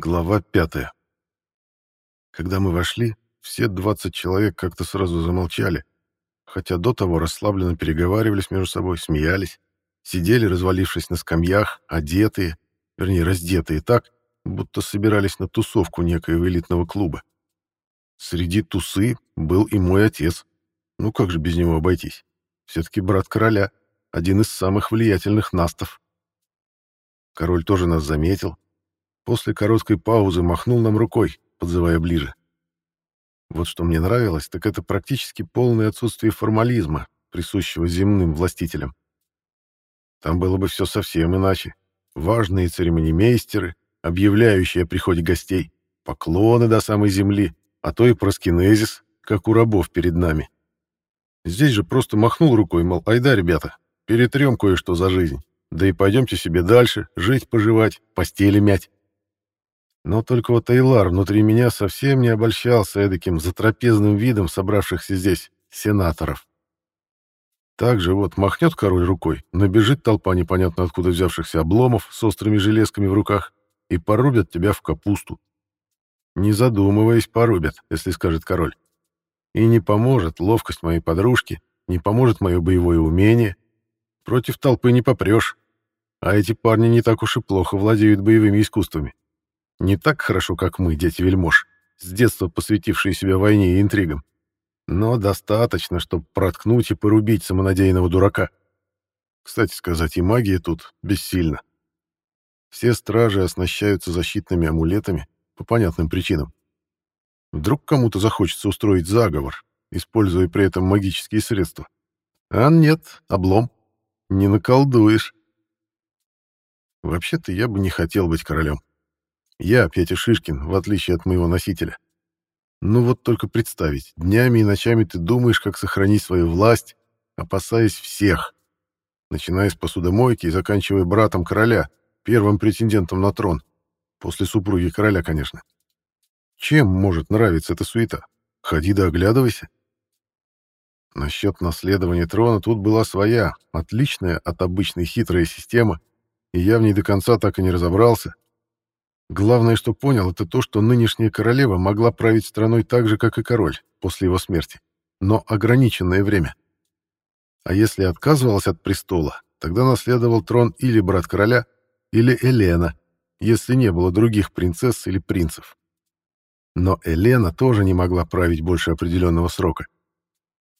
Глава пятая. Когда мы вошли, все 20 человек как-то сразу замолчали, хотя до того расслабленно переговаривались между собой, смеялись, сидели, развалившись на скамьях, одетые, вернее, раздетые так, будто собирались на тусовку некоего элитного клуба. Среди тусы был и мой отец. Ну как же без него обойтись? Все-таки брат короля, один из самых влиятельных настов. Король тоже нас заметил, После короткой паузы махнул нам рукой, подзывая ближе. Вот что мне нравилось, так это практически полное отсутствие формализма, присущего земным властителям. Там было бы все совсем иначе. Важные церемонимейстеры, объявляющие о приходе гостей, поклоны до самой земли, а то и проскинезис, как у рабов перед нами. Здесь же просто махнул рукой, мол, айда, ребята, перетрем кое-что за жизнь, да и пойдемте себе дальше, жить-поживать, постели мять. Но только вот Эйлар внутри меня совсем не обольщался эдаким затрапезным видом собравшихся здесь сенаторов. Так же вот махнет король рукой, набежит толпа непонятно откуда взявшихся обломов с острыми железками в руках и порубят тебя в капусту. Не задумываясь, порубят, если скажет король. И не поможет ловкость моей подружки, не поможет мое боевое умение. Против толпы не попрешь. А эти парни не так уж и плохо владеют боевыми искусствами. Не так хорошо, как мы, дети вельмож, с детства посвятившие себя войне и интригам. Но достаточно, чтобы проткнуть и порубить самонадеянного дурака. Кстати сказать, и магия тут бессильна. Все стражи оснащаются защитными амулетами по понятным причинам. Вдруг кому-то захочется устроить заговор, используя при этом магические средства. А нет, облом. Не наколдуешь. Вообще-то я бы не хотел быть королем. Я, Петя Шишкин, в отличие от моего носителя. Ну вот только представить, днями и ночами ты думаешь, как сохранить свою власть, опасаясь всех, начиная с посудомойки и заканчивая братом короля, первым претендентом на трон, после супруги короля, конечно. Чем может нравиться эта суета? Ходи да оглядывайся. Насчет наследования трона тут была своя, отличная от обычной хитрая система, и я в ней до конца так и не разобрался, Главное, что понял, это то, что нынешняя королева могла править страной так же, как и король, после его смерти, но ограниченное время. А если отказывалась от престола, тогда наследовал трон или брат короля, или Елена, если не было других принцесс или принцев. Но Елена тоже не могла править больше определенного срока.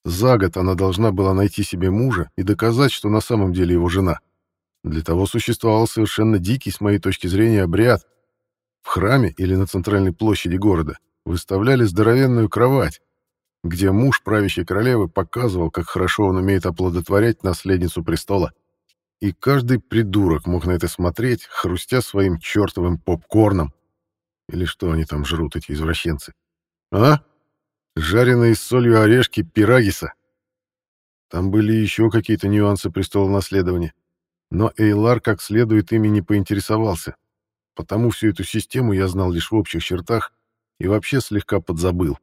За год она должна была найти себе мужа и доказать, что на самом деле его жена. Для того существовал совершенно дикий, с моей точки зрения, обряд — в храме или на центральной площади города выставляли здоровенную кровать, где муж правящей королевы показывал, как хорошо он умеет оплодотворять наследницу престола. И каждый придурок мог на это смотреть, хрустя своим чертовым попкорном. Или что они там жрут, эти извращенцы? А? Жареные с солью орешки пирагиса. Там были еще какие-то нюансы престола наследования. Но Эйлар как следует ими не поинтересовался. Потому всю эту систему я знал лишь в общих чертах и вообще слегка подзабыл.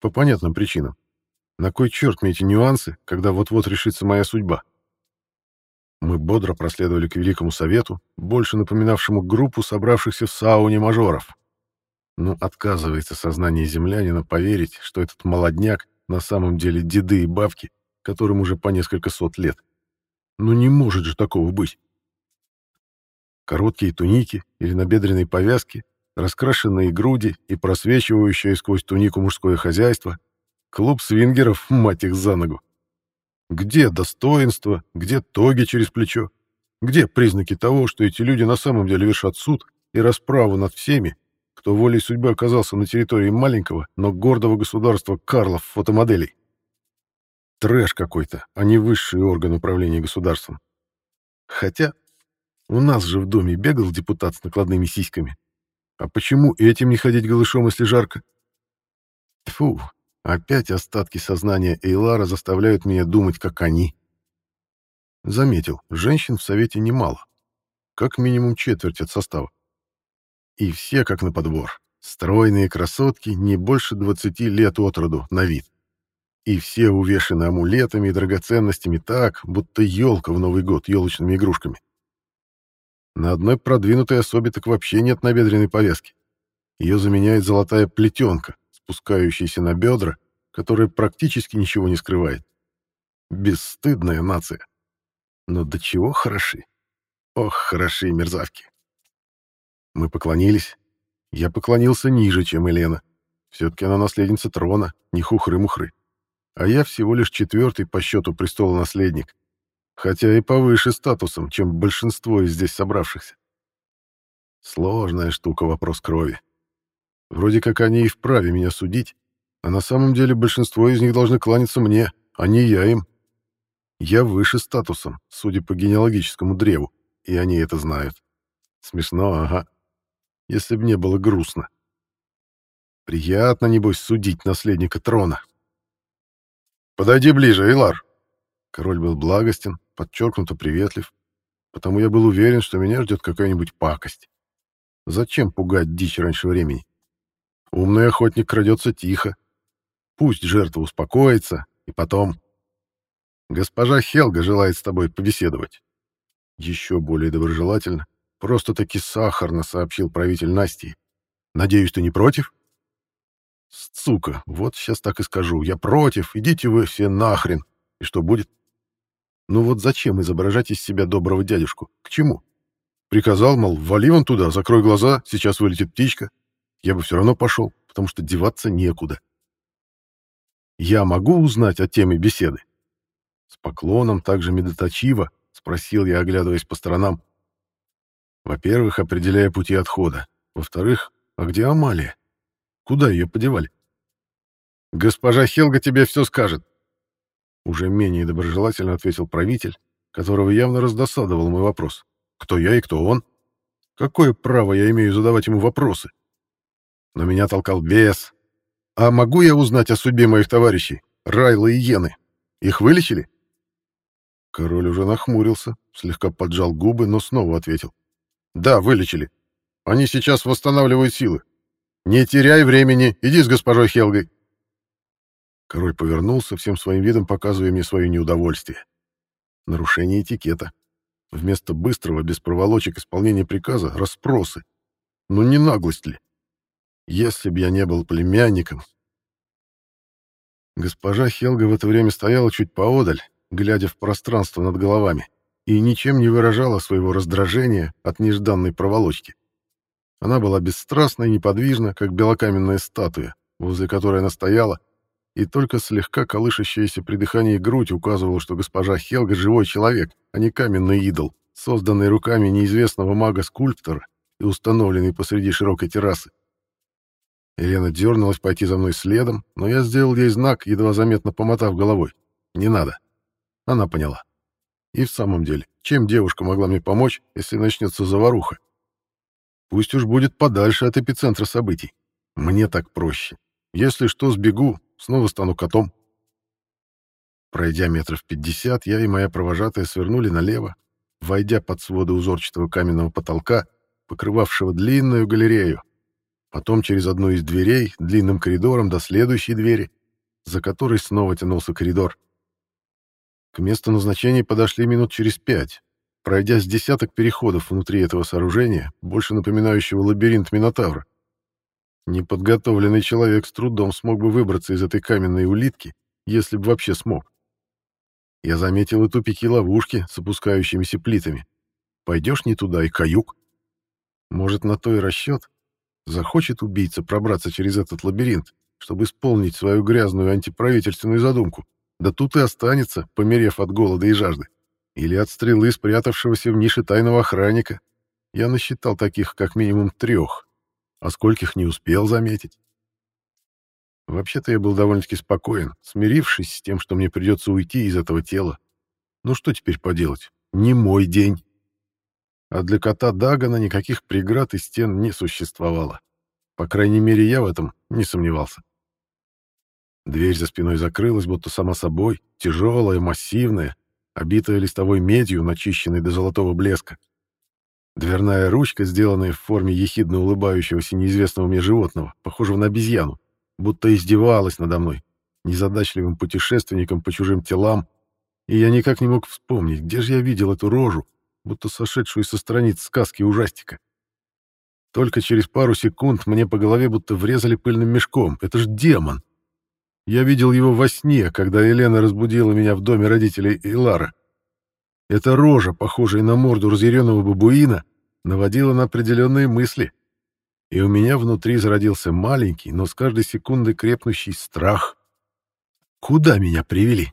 По понятным причинам. На кой черт мне эти нюансы, когда вот-вот решится моя судьба? Мы бодро проследовали к Великому Совету, больше напоминавшему группу собравшихся в сауне мажоров. Ну, отказывается сознание землянина поверить, что этот молодняк на самом деле деды и бабки, которым уже по несколько сот лет. Ну не может же такого быть. Короткие туники или набедренные повязки, раскрашенные груди и просвечивающее сквозь тунику мужское хозяйство. Клуб свингеров, мать их за ногу. Где достоинство, где тоги через плечо? Где признаки того, что эти люди на самом деле вершат суд и расправу над всеми, кто волей судьбы оказался на территории маленького, но гордого государства Карлов фотомоделей? Трэш какой-то, а не высший орган управления государством. Хотя у нас же в доме бегал депутат с накладными сиськами. А почему этим не ходить голышом, если жарко? Фу, опять остатки сознания Эйлара заставляют меня думать, как они. Заметил, женщин в совете немало. Как минимум четверть от состава. И все как на подбор. Стройные красотки, не больше 20 лет от роду, на вид. И все увешаны амулетами и драгоценностями так, будто елка в Новый год елочными игрушками. На одной продвинутой особе так вообще нет набедренной повязки. Ее заменяет золотая плетенка, спускающаяся на бедра, которая практически ничего не скрывает. Бесстыдная нация. Но до чего хороши? Ох, хороши мерзавки. Мы поклонились. Я поклонился ниже, чем Елена. Все-таки она наследница трона, не хухры-мухры. А я всего лишь четвертый по счету престола наследник, хотя и повыше статусом, чем большинство из здесь собравшихся. Сложная штука вопрос крови. Вроде как они и вправе меня судить, а на самом деле большинство из них должны кланяться мне, а не я им. Я выше статусом, судя по генеалогическому древу, и они это знают. Смешно, ага. Если б не было грустно. Приятно, небось, судить наследника трона. «Подойди ближе, Эйлар!» Король был благостен, подчеркнуто приветлив, потому я был уверен, что меня ждет какая-нибудь пакость. Зачем пугать дичь раньше времени? Умный охотник крадется тихо. Пусть жертва успокоится, и потом... Госпожа Хелга желает с тобой побеседовать. Еще более доброжелательно, просто-таки сахарно сообщил правитель Насти. Надеюсь, ты не против? Сука, вот сейчас так и скажу. Я против, идите вы все нахрен. И что будет? Ну вот зачем изображать из себя доброго дядюшку? К чему? Приказал, мол, вали вон туда, закрой глаза, сейчас вылетит птичка. Я бы все равно пошел, потому что деваться некуда. Я могу узнать о теме беседы? С поклоном, также медоточиво, спросил я, оглядываясь по сторонам. Во-первых, определяя пути отхода. Во-вторых, а где Амалия? Куда ее подевали? Госпожа Хелга тебе все скажет. Уже менее доброжелательно ответил правитель, которого явно раздосадовал мой вопрос. Кто я и кто он? Какое право я имею задавать ему вопросы? Но меня толкал бес. А могу я узнать о судьбе моих товарищей, Райла и Йены? Их вылечили? Король уже нахмурился, слегка поджал губы, но снова ответил. Да, вылечили. Они сейчас восстанавливают силы. «Не теряй времени, иди с госпожой Хелгой». Король повернулся, всем своим видом показывая мне свое неудовольствие. Нарушение этикета. Вместо быстрого, без проволочек исполнения приказа — расспросы. Ну не наглость ли? Если б я не был племянником... Госпожа Хелга в это время стояла чуть поодаль, глядя в пространство над головами, и ничем не выражала своего раздражения от нежданной проволочки. Она была бесстрастна и неподвижна, как белокаменная статуя, возле которой она стояла, и только слегка колышащаяся при дыхании грудь указывала, что госпожа Хелга — живой человек, а не каменный идол, созданный руками неизвестного мага-скульптора и установленный посреди широкой террасы. Елена дернулась пойти за мной следом, но я сделал ей знак, едва заметно помотав головой. «Не надо». Она поняла. И в самом деле, чем девушка могла мне помочь, если начнется заваруха? Пусть уж будет подальше от эпицентра событий. Мне так проще. Если что, сбегу, снова стану котом. Пройдя метров пятьдесят, я и моя провожатая свернули налево, войдя под своды узорчатого каменного потолка, покрывавшего длинную галерею, потом через одну из дверей, длинным коридором до следующей двери, за которой снова тянулся коридор. К месту назначения подошли минут через пять, пройдя с десяток переходов внутри этого сооружения, больше напоминающего лабиринт Минотавра. Неподготовленный человек с трудом смог бы выбраться из этой каменной улитки, если бы вообще смог. Я заметил и тупики ловушки с опускающимися плитами. Пойдешь не туда и каюк. Может, на то и расчет. Захочет убийца пробраться через этот лабиринт, чтобы исполнить свою грязную антиправительственную задумку. Да тут и останется, померев от голода и жажды. Или от стрелы спрятавшегося в нише тайного охранника. Я насчитал таких как минимум трех, а скольких не успел заметить. Вообще-то я был довольно-таки спокоен, смирившись с тем, что мне придется уйти из этого тела. Ну что теперь поделать? Не мой день. А для кота Дагана никаких преград и стен не существовало. По крайней мере, я в этом не сомневался. Дверь за спиной закрылась, будто сама собой, тяжелая, массивная, обитая листовой медью, начищенной до золотого блеска. Дверная ручка, сделанная в форме ехидно улыбающегося неизвестного мне животного, похожего на обезьяну, будто издевалась надо мной, незадачливым путешественником по чужим телам, и я никак не мог вспомнить, где же я видел эту рожу, будто сошедшую со страниц сказки ужастика. Только через пару секунд мне по голове будто врезали пыльным мешком. Это ж демон. Я видел его во сне, когда Елена разбудила меня в доме родителей Илара. Эта рожа, похожая на морду разъяренного бабуина, наводила на определенные мысли. И у меня внутри зародился маленький, но с каждой секундой крепнущий страх. Куда меня привели?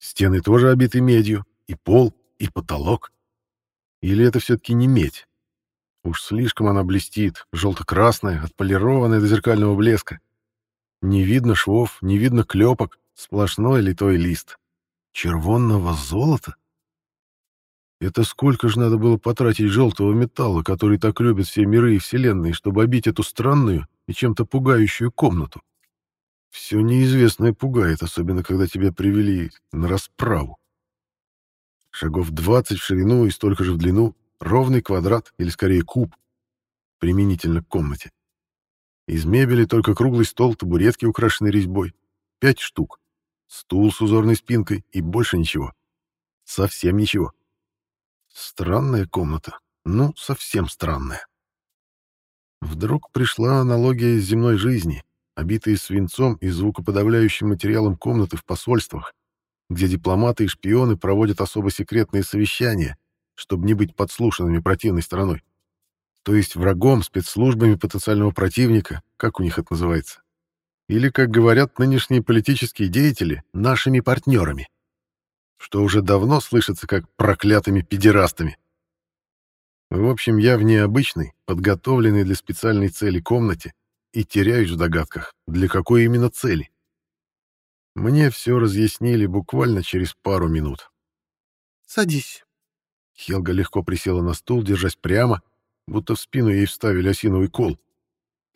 Стены тоже обиты медью, и пол, и потолок. Или это все-таки не медь? Уж слишком она блестит, желто-красная, отполированная до зеркального блеска. Не видно швов, не видно клепок, сплошной литой лист. Червонного золота? Это сколько же надо было потратить желтого металла, который так любят все миры и вселенные, чтобы обить эту странную и чем-то пугающую комнату? Все неизвестное пугает, особенно когда тебя привели на расправу. Шагов 20 в ширину и столько же в длину, ровный квадрат, или скорее куб, применительно к комнате. Из мебели только круглый стол, табуретки, украшенные резьбой. Пять штук. Стул с узорной спинкой и больше ничего. Совсем ничего. Странная комната. Ну, совсем странная. Вдруг пришла аналогия с земной жизни, обитые свинцом и звукоподавляющим материалом комнаты в посольствах, где дипломаты и шпионы проводят особо секретные совещания, чтобы не быть подслушанными противной стороной то есть врагом, спецслужбами потенциального противника, как у них это называется. Или, как говорят нынешние политические деятели, нашими партнерами, что уже давно слышится как проклятыми педерастами. В общем, я в необычной, подготовленной для специальной цели комнате и теряюсь в догадках, для какой именно цели. Мне все разъяснили буквально через пару минут. «Садись». Хелга легко присела на стул, держась прямо, будто в спину ей вставили осиновый кол.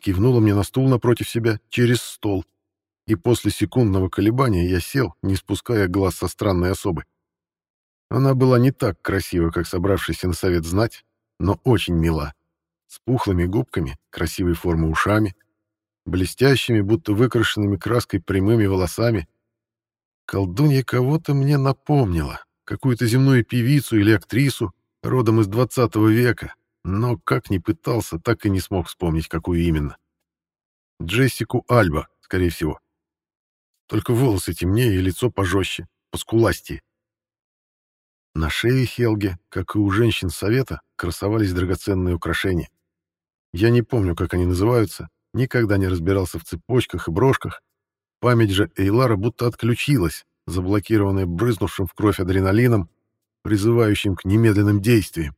Кивнула мне на стул напротив себя, через стол. И после секундного колебания я сел, не спуская глаз со странной особы. Она была не так красива, как собравшийся на совет знать, но очень мила. С пухлыми губками, красивой формы ушами, блестящими, будто выкрашенными краской прямыми волосами. Колдунья кого-то мне напомнила, какую-то земную певицу или актрису, родом из 20 века, но как ни пытался, так и не смог вспомнить, какую именно. Джессику Альба, скорее всего. Только волосы темнее и лицо пожестче, поскуластее. На шее Хелги, как и у женщин совета, красовались драгоценные украшения. Я не помню, как они называются, никогда не разбирался в цепочках и брошках. Память же Эйлара будто отключилась, заблокированная брызнувшим в кровь адреналином, призывающим к немедленным действиям.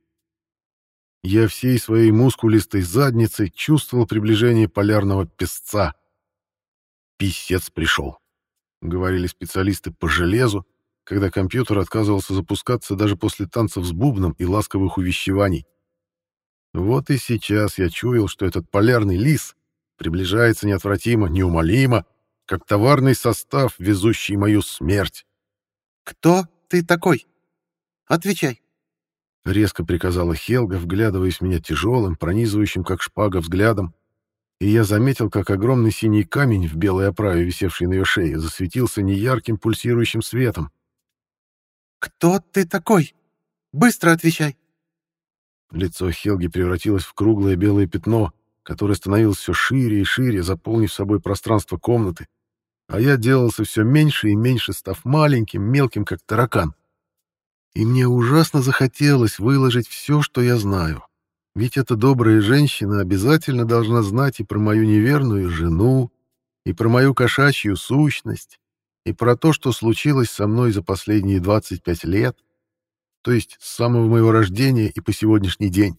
Я всей своей мускулистой задницей чувствовал приближение полярного песца. «Писец пришел», — говорили специалисты по железу, когда компьютер отказывался запускаться даже после танцев с бубном и ласковых увещеваний. Вот и сейчас я чуял, что этот полярный лис приближается неотвратимо, неумолимо, как товарный состав, везущий мою смерть. «Кто ты такой? Отвечай!» — резко приказала Хелга, вглядываясь в меня тяжелым, пронизывающим, как шпага, взглядом, и я заметил, как огромный синий камень в белой оправе, висевший на ее шее, засветился неярким пульсирующим светом. «Кто ты такой? Быстро отвечай!» Лицо Хелги превратилось в круглое белое пятно, которое становилось все шире и шире, заполнив собой пространство комнаты, а я делался все меньше и меньше, став маленьким, мелким, как таракан. И мне ужасно захотелось выложить все, что я знаю. Ведь эта добрая женщина обязательно должна знать и про мою неверную жену, и про мою кошачью сущность, и про то, что случилось со мной за последние 25 лет, то есть с самого моего рождения и по сегодняшний день.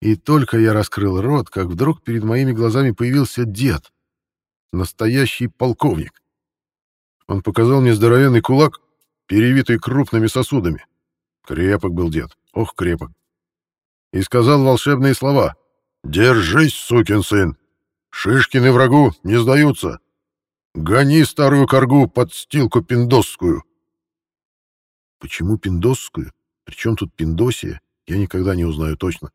И только я раскрыл рот, как вдруг перед моими глазами появился дед, настоящий полковник. Он показал мне здоровенный кулак перевитый крупными сосудами. Крепок был дед, ох, крепок. И сказал волшебные слова. «Держись, сукин сын! Шишкины врагу не сдаются! Гони старую коргу под стилку пиндосскую!» Почему пиндосскую? Причем тут пиндосия? Я никогда не узнаю точно.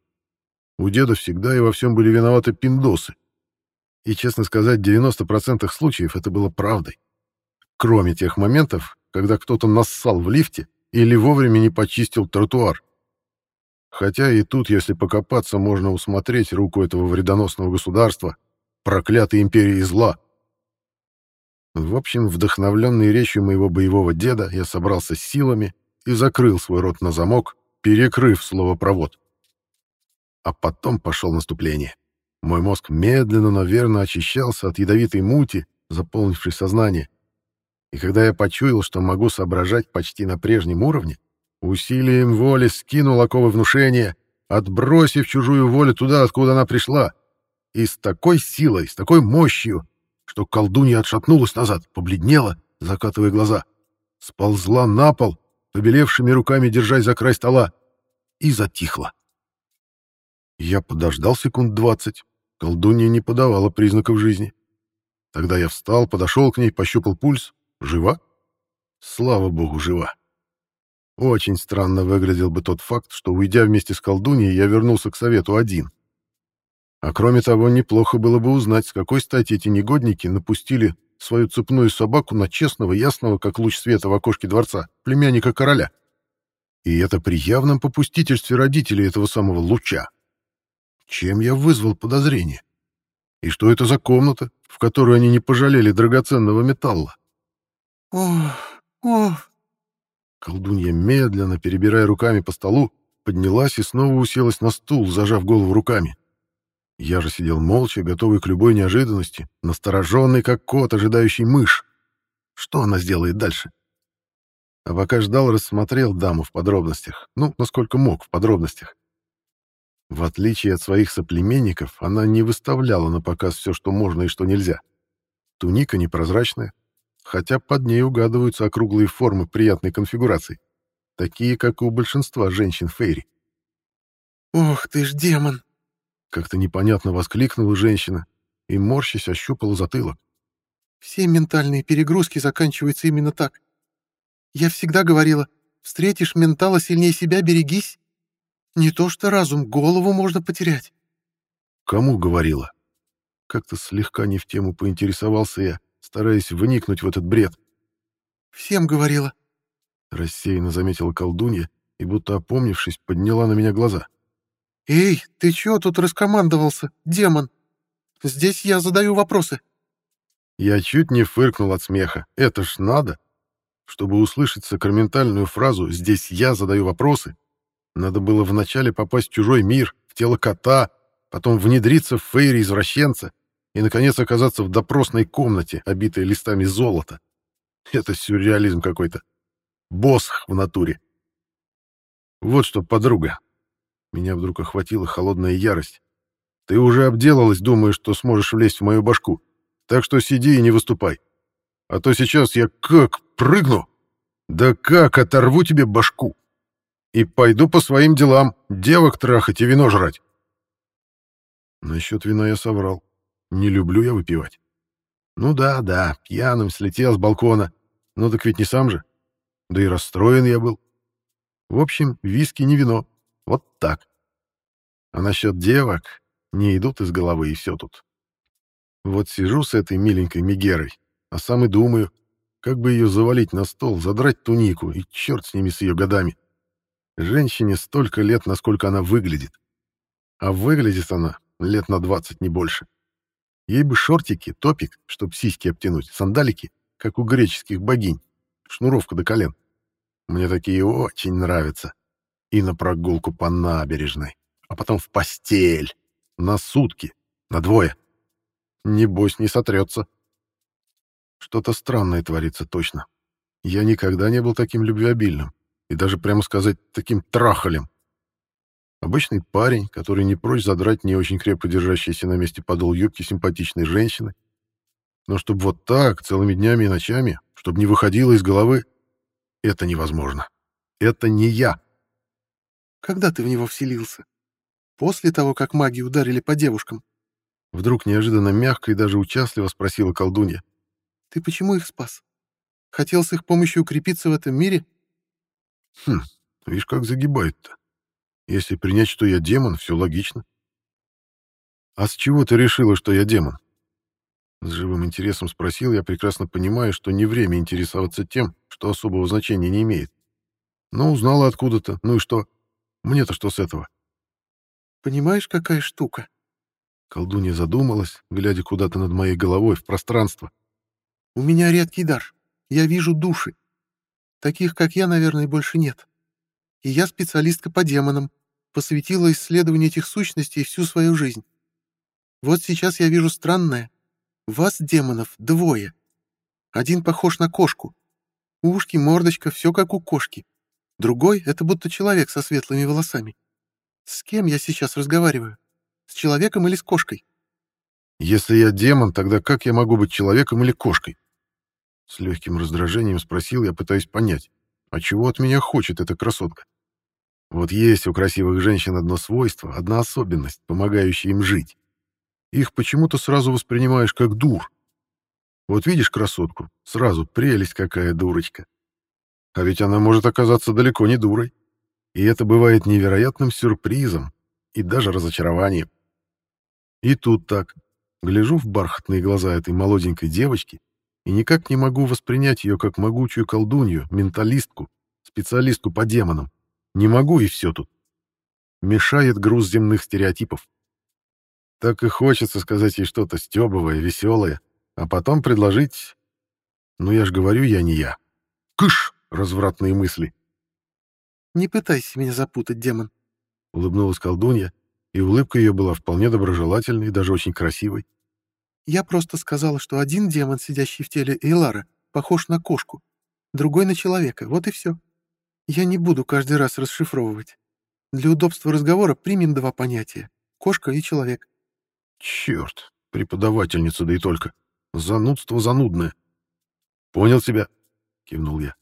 У деда всегда и во всем были виноваты пиндосы. И, честно сказать, в 90% случаев это было правдой. Кроме тех моментов, когда кто-то нассал в лифте или вовремя не почистил тротуар. Хотя и тут, если покопаться, можно усмотреть руку этого вредоносного государства, проклятой империи зла. В общем, вдохновленный речью моего боевого деда, я собрался с силами и закрыл свой рот на замок, перекрыв словопровод. А потом пошел наступление. Мой мозг медленно, но верно очищался от ядовитой мути, заполнившей сознание. И когда я почуял, что могу соображать почти на прежнем уровне, усилием воли скинул оковы внушения, отбросив чужую волю туда, откуда она пришла, и с такой силой, с такой мощью, что колдунья отшатнулась назад, побледнела, закатывая глаза, сползла на пол, побелевшими руками держась за край стола, и затихла. Я подождал секунд двадцать. Колдунья не подавала признаков жизни. Тогда я встал, подошел к ней, пощупал пульс. Жива? Слава богу, жива. Очень странно выглядел бы тот факт, что, уйдя вместе с колдуньей, я вернулся к совету один. А кроме того, неплохо было бы узнать, с какой стати эти негодники напустили свою цепную собаку на честного, ясного, как луч света в окошке дворца, племянника короля. И это при явном попустительстве родителей этого самого луча. Чем я вызвал подозрение? И что это за комната, в которой они не пожалели драгоценного металла? Ох, ох. Колдунья, медленно перебирая руками по столу, поднялась и снова уселась на стул, зажав голову руками. Я же сидел молча, готовый к любой неожиданности, настороженный, как кот, ожидающий мышь. Что она сделает дальше? А пока ждал, рассмотрел даму в подробностях. Ну, насколько мог в подробностях. В отличие от своих соплеменников, она не выставляла на показ все, что можно и что нельзя. Туника непрозрачная, хотя под ней угадываются округлые формы приятной конфигурации, такие, как у большинства женщин Фейри. «Ох ты ж демон!» Как-то непонятно воскликнула женщина и, морщась, ощупала затылок. «Все ментальные перегрузки заканчиваются именно так. Я всегда говорила, встретишь ментала сильнее себя, берегись. Не то что разум, голову можно потерять. Кому говорила? Как-то слегка не в тему поинтересовался я, стараясь вникнуть в этот бред. Всем говорила. Рассеянно заметила колдунья и, будто опомнившись, подняла на меня глаза. «Эй, ты чё тут раскомандовался, демон? Здесь я задаю вопросы». Я чуть не фыркнул от смеха. Это ж надо. Чтобы услышать сакраментальную фразу «здесь я задаю вопросы», надо было вначале попасть в чужой мир, в тело кота, потом внедриться в фейри извращенца и, наконец, оказаться в допросной комнате, обитой листами золота. Это сюрреализм какой-то. Босх в натуре. Вот что, подруга. Меня вдруг охватила холодная ярость. Ты уже обделалась, думаешь, что сможешь влезть в мою башку. Так что сиди и не выступай. А то сейчас я как прыгну. Да как оторву тебе башку и пойду по своим делам, девок трахать и вино жрать. Насчет вина я соврал. Не люблю я выпивать. Ну да, да, пьяным слетел с балкона. Ну так ведь не сам же. Да и расстроен я был. В общем, виски не вино. Вот так. А насчет девок не идут из головы и все тут. Вот сижу с этой миленькой Мегерой, а сам и думаю, как бы ее завалить на стол, задрать тунику, и черт с ними с ее годами. Женщине столько лет, насколько она выглядит. А выглядит она лет на 20, не больше. Ей бы шортики, топик, чтоб сиськи обтянуть, сандалики, как у греческих богинь, шнуровка до колен. Мне такие очень нравятся. И на прогулку по набережной, а потом в постель, на сутки, на двое. Небось, не сотрется. Что-то странное творится точно. Я никогда не был таким любвеобильным и даже, прямо сказать, таким трахалем. Обычный парень, который не прочь задрать не очень крепко держащийся на месте подол юбки симпатичной женщины. Но чтобы вот так, целыми днями и ночами, чтобы не выходило из головы, это невозможно. Это не я. Когда ты в него вселился? После того, как маги ударили по девушкам? Вдруг неожиданно мягко и даже участливо спросила колдунья. Ты почему их спас? Хотел с их помощью укрепиться в этом мире Хм, видишь, как загибает-то. Если принять, что я демон, все логично. А с чего ты решила, что я демон? С живым интересом спросил я, прекрасно понимая, что не время интересоваться тем, что особого значения не имеет. Ну, узнала откуда-то. Ну и что? Мне-то что с этого? Понимаешь, какая штука? Колдунья задумалась, глядя куда-то над моей головой в пространство. У меня редкий дар. Я вижу души. Таких, как я, наверное, больше нет. И я специалистка по демонам, посвятила исследованию этих сущностей всю свою жизнь. Вот сейчас я вижу странное. Вас, демонов, двое. Один похож на кошку. Ушки, мордочка, все как у кошки. Другой — это будто человек со светлыми волосами. С кем я сейчас разговариваю? С человеком или с кошкой? Если я демон, тогда как я могу быть человеком или кошкой? С легким раздражением спросил я, пытаясь понять, а чего от меня хочет эта красотка? Вот есть у красивых женщин одно свойство, одна особенность, помогающая им жить. Их почему-то сразу воспринимаешь как дур. Вот видишь красотку, сразу прелесть какая дурочка. А ведь она может оказаться далеко не дурой. И это бывает невероятным сюрпризом и даже разочарованием. И тут так. Гляжу в бархатные глаза этой молоденькой девочки и никак не могу воспринять ее как могучую колдунью, менталистку, специалистку по демонам. Не могу, и все тут. Мешает груз земных стереотипов. Так и хочется сказать ей что-то стебовое, веселое, а потом предложить... Ну, я ж говорю, я не я. Кыш! Развратные мысли. «Не пытайся меня запутать, демон», — улыбнулась колдунья, и улыбка ее была вполне доброжелательной и даже очень красивой. Я просто сказала, что один демон, сидящий в теле Эйлара, похож на кошку, другой на человека, вот и все. Я не буду каждый раз расшифровывать. Для удобства разговора примем два понятия — кошка и человек. Черт, преподавательница, да и только. Занудство занудное. Понял тебя, кивнул я.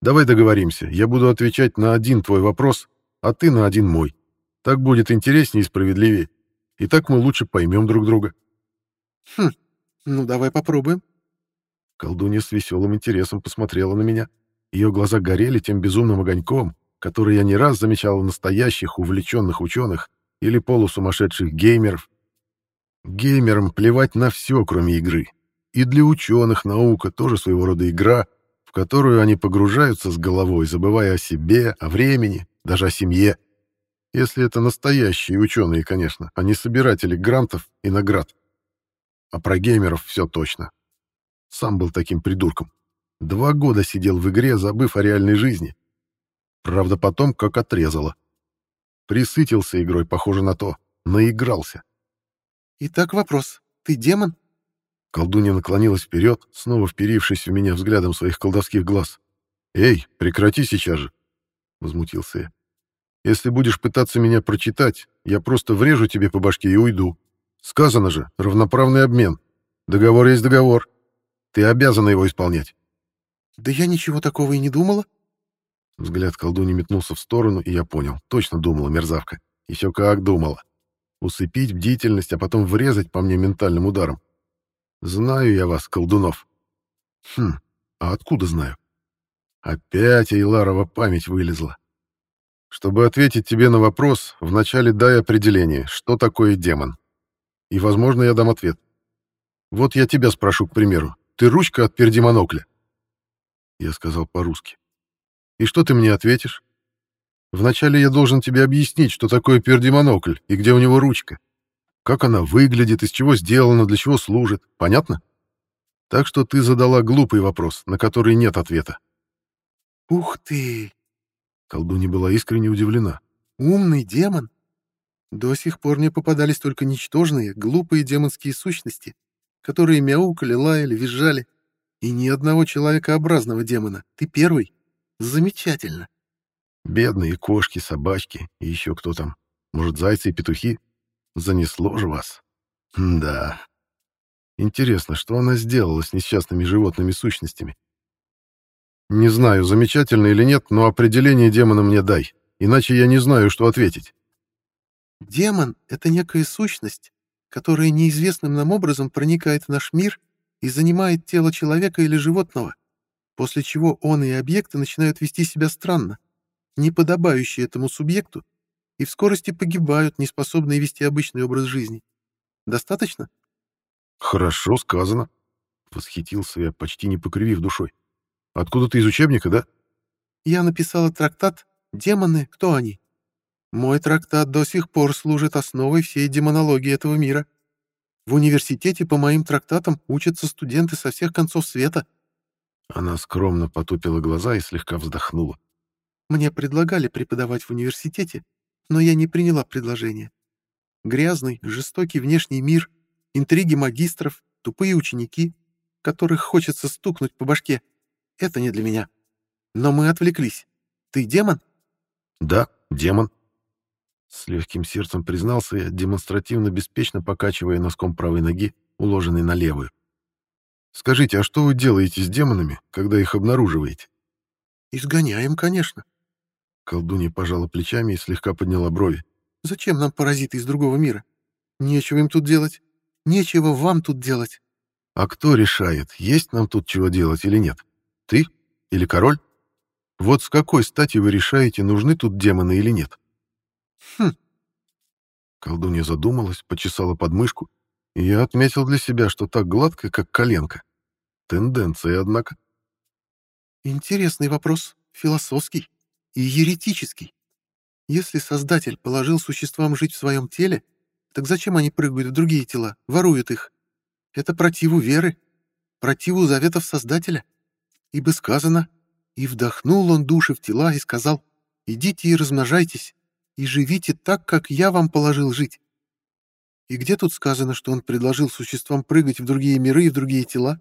Давай договоримся. Я буду отвечать на один твой вопрос, а ты на один мой. Так будет интереснее и справедливее. И так мы лучше поймем друг друга. Хм, ну давай попробуем. Колдунья с веселым интересом посмотрела на меня. Ее глаза горели тем безумным огоньком, который я не раз замечал у настоящих увлеченных ученых или полусумасшедших геймеров. Геймерам плевать на все, кроме игры. И для ученых наука тоже своего рода игра, в которую они погружаются с головой, забывая о себе, о времени, даже о семье. Если это настоящие ученые, конечно, а не собиратели грантов и наград. А про геймеров все точно. Сам был таким придурком. Два года сидел в игре, забыв о реальной жизни. Правда, потом как отрезало. Присытился игрой, похоже на то. Наигрался. «Итак, вопрос. Ты демон?» Колдунья наклонилась вперед, снова вперившись в меня взглядом своих колдовских глаз. «Эй, прекрати сейчас же!» — возмутился я. «Если будешь пытаться меня прочитать, я просто врежу тебе по башке и уйду. Сказано же, равноправный обмен. Договор есть договор. Ты обязана его исполнять. Да я ничего такого и не думала. Взгляд колдуни метнулся в сторону, и я понял. Точно думала мерзавка. Еще как думала. Усыпить бдительность, а потом врезать по мне ментальным ударом. Знаю я вас, колдунов. Хм, а откуда знаю? Опять Эйларова память вылезла. Чтобы ответить тебе на вопрос, вначале дай определение, что такое демон и, возможно, я дам ответ. Вот я тебя спрошу, к примеру. Ты ручка от пердемонокля? Я сказал по-русски. И что ты мне ответишь? Вначале я должен тебе объяснить, что такое пердемонокль и где у него ручка. Как она выглядит, из чего сделана, для чего служит. Понятно? Так что ты задала глупый вопрос, на который нет ответа. «Ух ты!» Колдунья была искренне удивлена. «Умный демон! До сих пор мне попадались только ничтожные, глупые демонские сущности, которые мяукали, лаяли, визжали. И ни одного человекообразного демона. Ты первый. Замечательно. Бедные кошки, собачки и еще кто там. Может, зайцы и петухи? Занесло же вас. да. Интересно, что она сделала с несчастными животными сущностями? Не знаю, замечательно или нет, но определение демона мне дай, иначе я не знаю, что ответить. Демон — это некая сущность, которая неизвестным нам образом проникает в наш мир и занимает тело человека или животного, после чего он и объекты начинают вести себя странно, неподобающие этому субъекту, и в скорости погибают, неспособные вести обычный образ жизни. Достаточно? Хорошо сказано. Восхитился я, почти не покривив душой. Откуда ты из учебника, да? Я написала трактат «Демоны. Кто они?». Мой трактат до сих пор служит основой всей демонологии этого мира. В университете по моим трактатам учатся студенты со всех концов света. Она скромно потупила глаза и слегка вздохнула. Мне предлагали преподавать в университете, но я не приняла предложение. Грязный, жестокий внешний мир, интриги магистров, тупые ученики, которых хочется стукнуть по башке — это не для меня. Но мы отвлеклись. Ты демон? Да, демон. С легким сердцем признался я, демонстративно беспечно покачивая носком правой ноги, уложенной на левую. Скажите, а что вы делаете с демонами, когда их обнаруживаете? Изгоняем, конечно. Колдунья пожала плечами и слегка подняла брови. Зачем нам паразиты из другого мира? Нечего им тут делать. Нечего вам тут делать. А кто решает, есть нам тут чего делать или нет? Ты или король? Вот с какой стати вы решаете, нужны тут демоны или нет? Хм. Колдунья задумалась, почесала подмышку, и я отметил для себя, что так гладко, как коленка. Тенденция, однако. Интересный вопрос, философский и еретический. Если Создатель положил существам жить в своем теле, так зачем они прыгают в другие тела, воруют их? Это противу веры, противу заветов Создателя. Ибо сказано, «И вдохнул он души в тела и сказал, идите и размножайтесь, и живите так, как я вам положил жить». И где тут сказано, что он предложил существам прыгать в другие миры и в другие тела?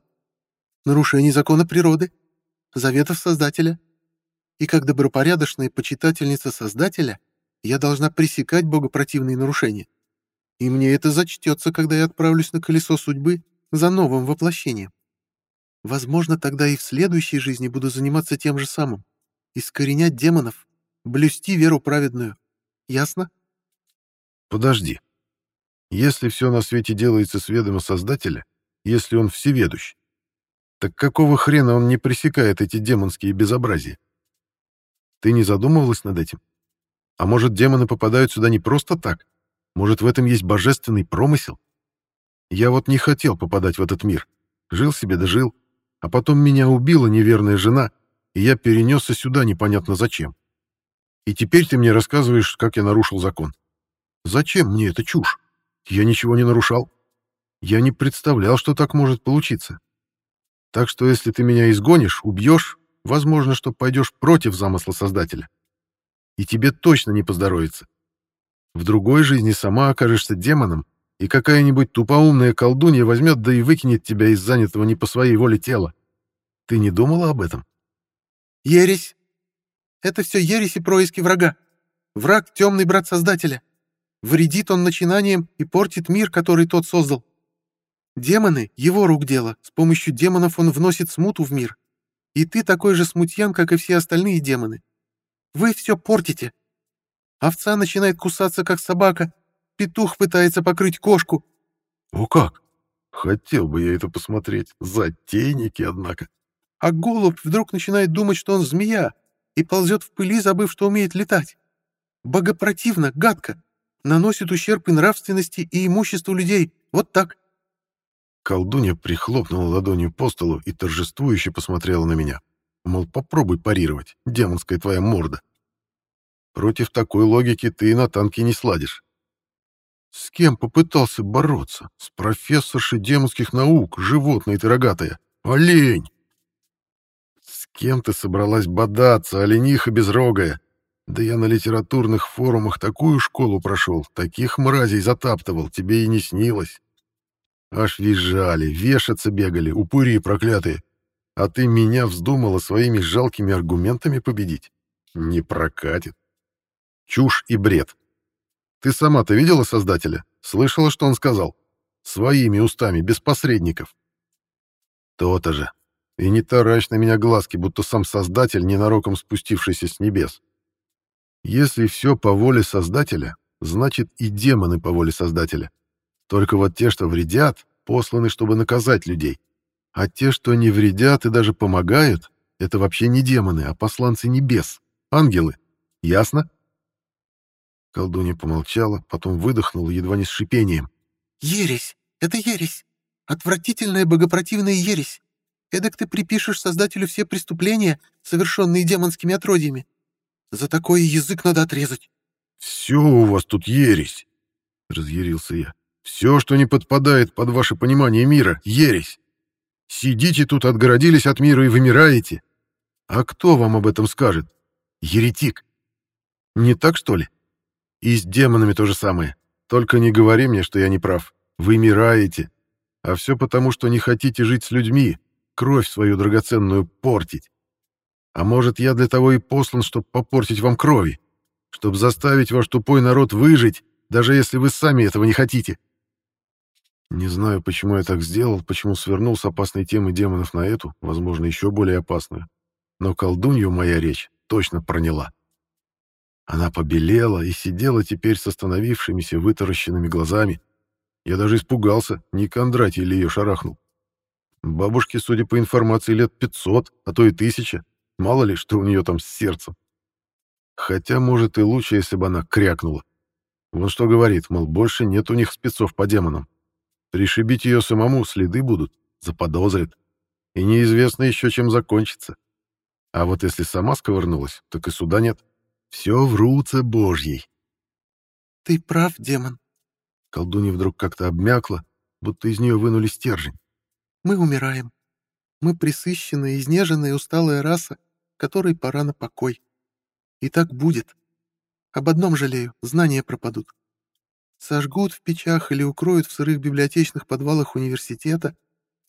Нарушение закона природы, заветов Создателя. И как добропорядочная почитательница Создателя, я должна пресекать богопротивные нарушения. И мне это зачтется, когда я отправлюсь на колесо судьбы за новым воплощением. Возможно, тогда и в следующей жизни буду заниматься тем же самым. Искоренять демонов, блюсти веру праведную. Ясно? Подожди. Если все на свете делается с ведома Создателя, если он всеведущ, так какого хрена он не пресекает эти демонские безобразия? Ты не задумывалась над этим? А может, демоны попадают сюда не просто так? Может, в этом есть божественный промысел? Я вот не хотел попадать в этот мир. Жил себе да жил. А потом меня убила неверная жена, и я перенесся сюда непонятно зачем. И теперь ты мне рассказываешь, как я нарушил закон. Зачем мне эта чушь? Я ничего не нарушал. Я не представлял, что так может получиться. Так что если ты меня изгонишь, убьешь, возможно, что пойдешь против замысла Создателя. И тебе точно не поздоровится. В другой жизни сама окажешься демоном, и какая-нибудь тупоумная колдунья возьмет да и выкинет тебя из занятого не по своей воле тела. Ты не думала об этом? Ересь. Это все ересь и происки врага. Враг — темный брат Создателя. Вредит он начинаниям и портит мир, который тот создал. Демоны — его рук дело. С помощью демонов он вносит смуту в мир. И ты такой же смутьян, как и все остальные демоны. Вы все портите. Овца начинает кусаться, как собака. Петух пытается покрыть кошку. О как! Хотел бы я это посмотреть. Затейники, однако. А голубь вдруг начинает думать, что он змея, и ползет в пыли, забыв, что умеет летать. Богопротивно, гадко. Наносит ущерб и нравственности, и имуществу людей. Вот так. Колдунья прихлопнула ладонью по столу и торжествующе посмотрела на меня. Мол, попробуй парировать, демонская твоя морда. Против такой логики ты на танке не сладишь. С кем попытался бороться? С профессоршей демонских наук, животное ты рогатая. Олень! С кем ты собралась бодаться, олениха безрогая? Да я на литературных форумах такую школу прошел, таких мразей затаптывал, тебе и не снилось. Аж визжали, вешаться бегали, упыри проклятые. А ты меня вздумала своими жалкими аргументами победить? Не прокатит. Чушь и бред. Ты сама-то видела Создателя? Слышала, что он сказал? Своими устами, без посредников. То-то же. И не таращ на меня глазки, будто сам Создатель, ненароком спустившийся с небес. Если все по воле Создателя, значит и демоны по воле Создателя. Только вот те, что вредят, посланы, чтобы наказать людей. А те, что не вредят и даже помогают, это вообще не демоны, а посланцы небес, ангелы. Ясно? Колдунья помолчала, потом выдохнула едва не с шипением. «Ересь! Это ересь! Отвратительная богопротивная ересь! Эдак ты припишешь Создателю все преступления, совершенные демонскими отродьями. За такое язык надо отрезать. «Все у вас тут ересь!» — разъярился я. «Все, что не подпадает под ваше понимание мира, ересь. Сидите тут, отгородились от мира и вымираете. А кто вам об этом скажет? Еретик. Не так, что ли? И с демонами то же самое. Только не говори мне, что я не прав. Вымираете. А все потому, что не хотите жить с людьми, кровь свою драгоценную портить. А может, я для того и послан, чтобы попортить вам крови, чтобы заставить ваш тупой народ выжить, даже если вы сами этого не хотите. Не знаю, почему я так сделал, почему свернул с опасной темы демонов на эту, возможно, еще более опасную. Но колдунью моя речь точно проняла. Она побелела и сидела теперь с остановившимися вытаращенными глазами. Я даже испугался, не Кондратий ли ее шарахнул. Бабушке, судя по информации, лет 500, а то и тысяча. Мало ли, что у нее там с сердцем. Хотя, может, и лучше, если бы она крякнула. Вот что говорит, мол, больше нет у них спецов по демонам. Пришибить ее самому следы будут, заподозрят. И неизвестно еще, чем закончится. А вот если сама сковырнулась, так и суда нет. Все в руце божьей. Ты прав, демон. Колдунья вдруг как-то обмякла, будто из нее вынули стержень. Мы умираем. Мы присыщенная, изнеженная, усталая раса, которой пора на покой. И так будет. Об одном жалею — знания пропадут. Сожгут в печах или укроют в сырых библиотечных подвалах университета,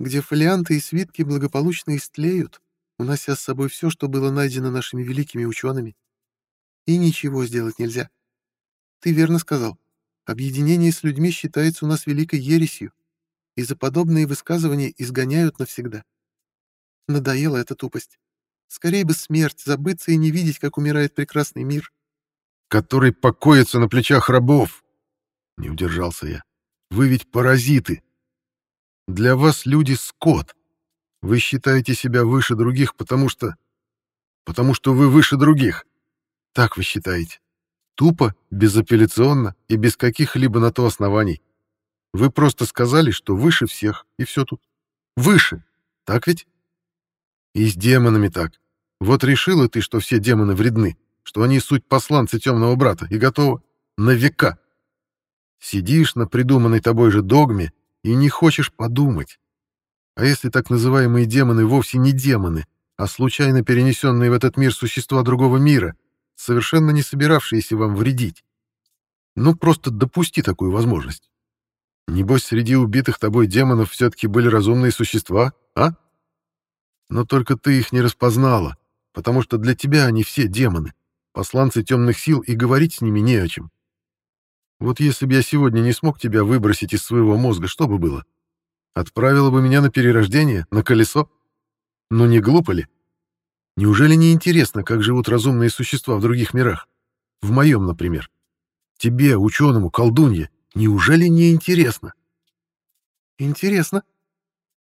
где фолианты и свитки благополучно истлеют, унося с собой все, что было найдено нашими великими учеными. И ничего сделать нельзя. Ты верно сказал. Объединение с людьми считается у нас великой ересью, и за подобные высказывания изгоняют навсегда. Надоела эта тупость. Скорее бы смерть, забыться и не видеть, как умирает прекрасный мир. Который покоится на плечах рабов, не удержался я. Вы ведь паразиты. Для вас люди — скот. Вы считаете себя выше других, потому что... Потому что вы выше других. Так вы считаете. Тупо, безапелляционно и без каких-либо на то оснований. Вы просто сказали, что выше всех, и все тут. Выше. Так ведь? И с демонами так. Вот решила ты, что все демоны вредны, что они суть посланцы темного брата, и готова на века. Сидишь на придуманной тобой же догме и не хочешь подумать. А если так называемые демоны вовсе не демоны, а случайно перенесенные в этот мир существа другого мира, совершенно не собиравшиеся вам вредить? Ну, просто допусти такую возможность. Небось, среди убитых тобой демонов все-таки были разумные существа, а? Но только ты их не распознала, потому что для тебя они все демоны, посланцы темных сил, и говорить с ними не о чем. Вот если бы я сегодня не смог тебя выбросить из своего мозга, что бы было? Отправила бы меня на перерождение, на колесо? Ну не глупо ли? Неужели не интересно, как живут разумные существа в других мирах? В моем, например. Тебе, ученому, колдунье, неужели не интересно? Интересно,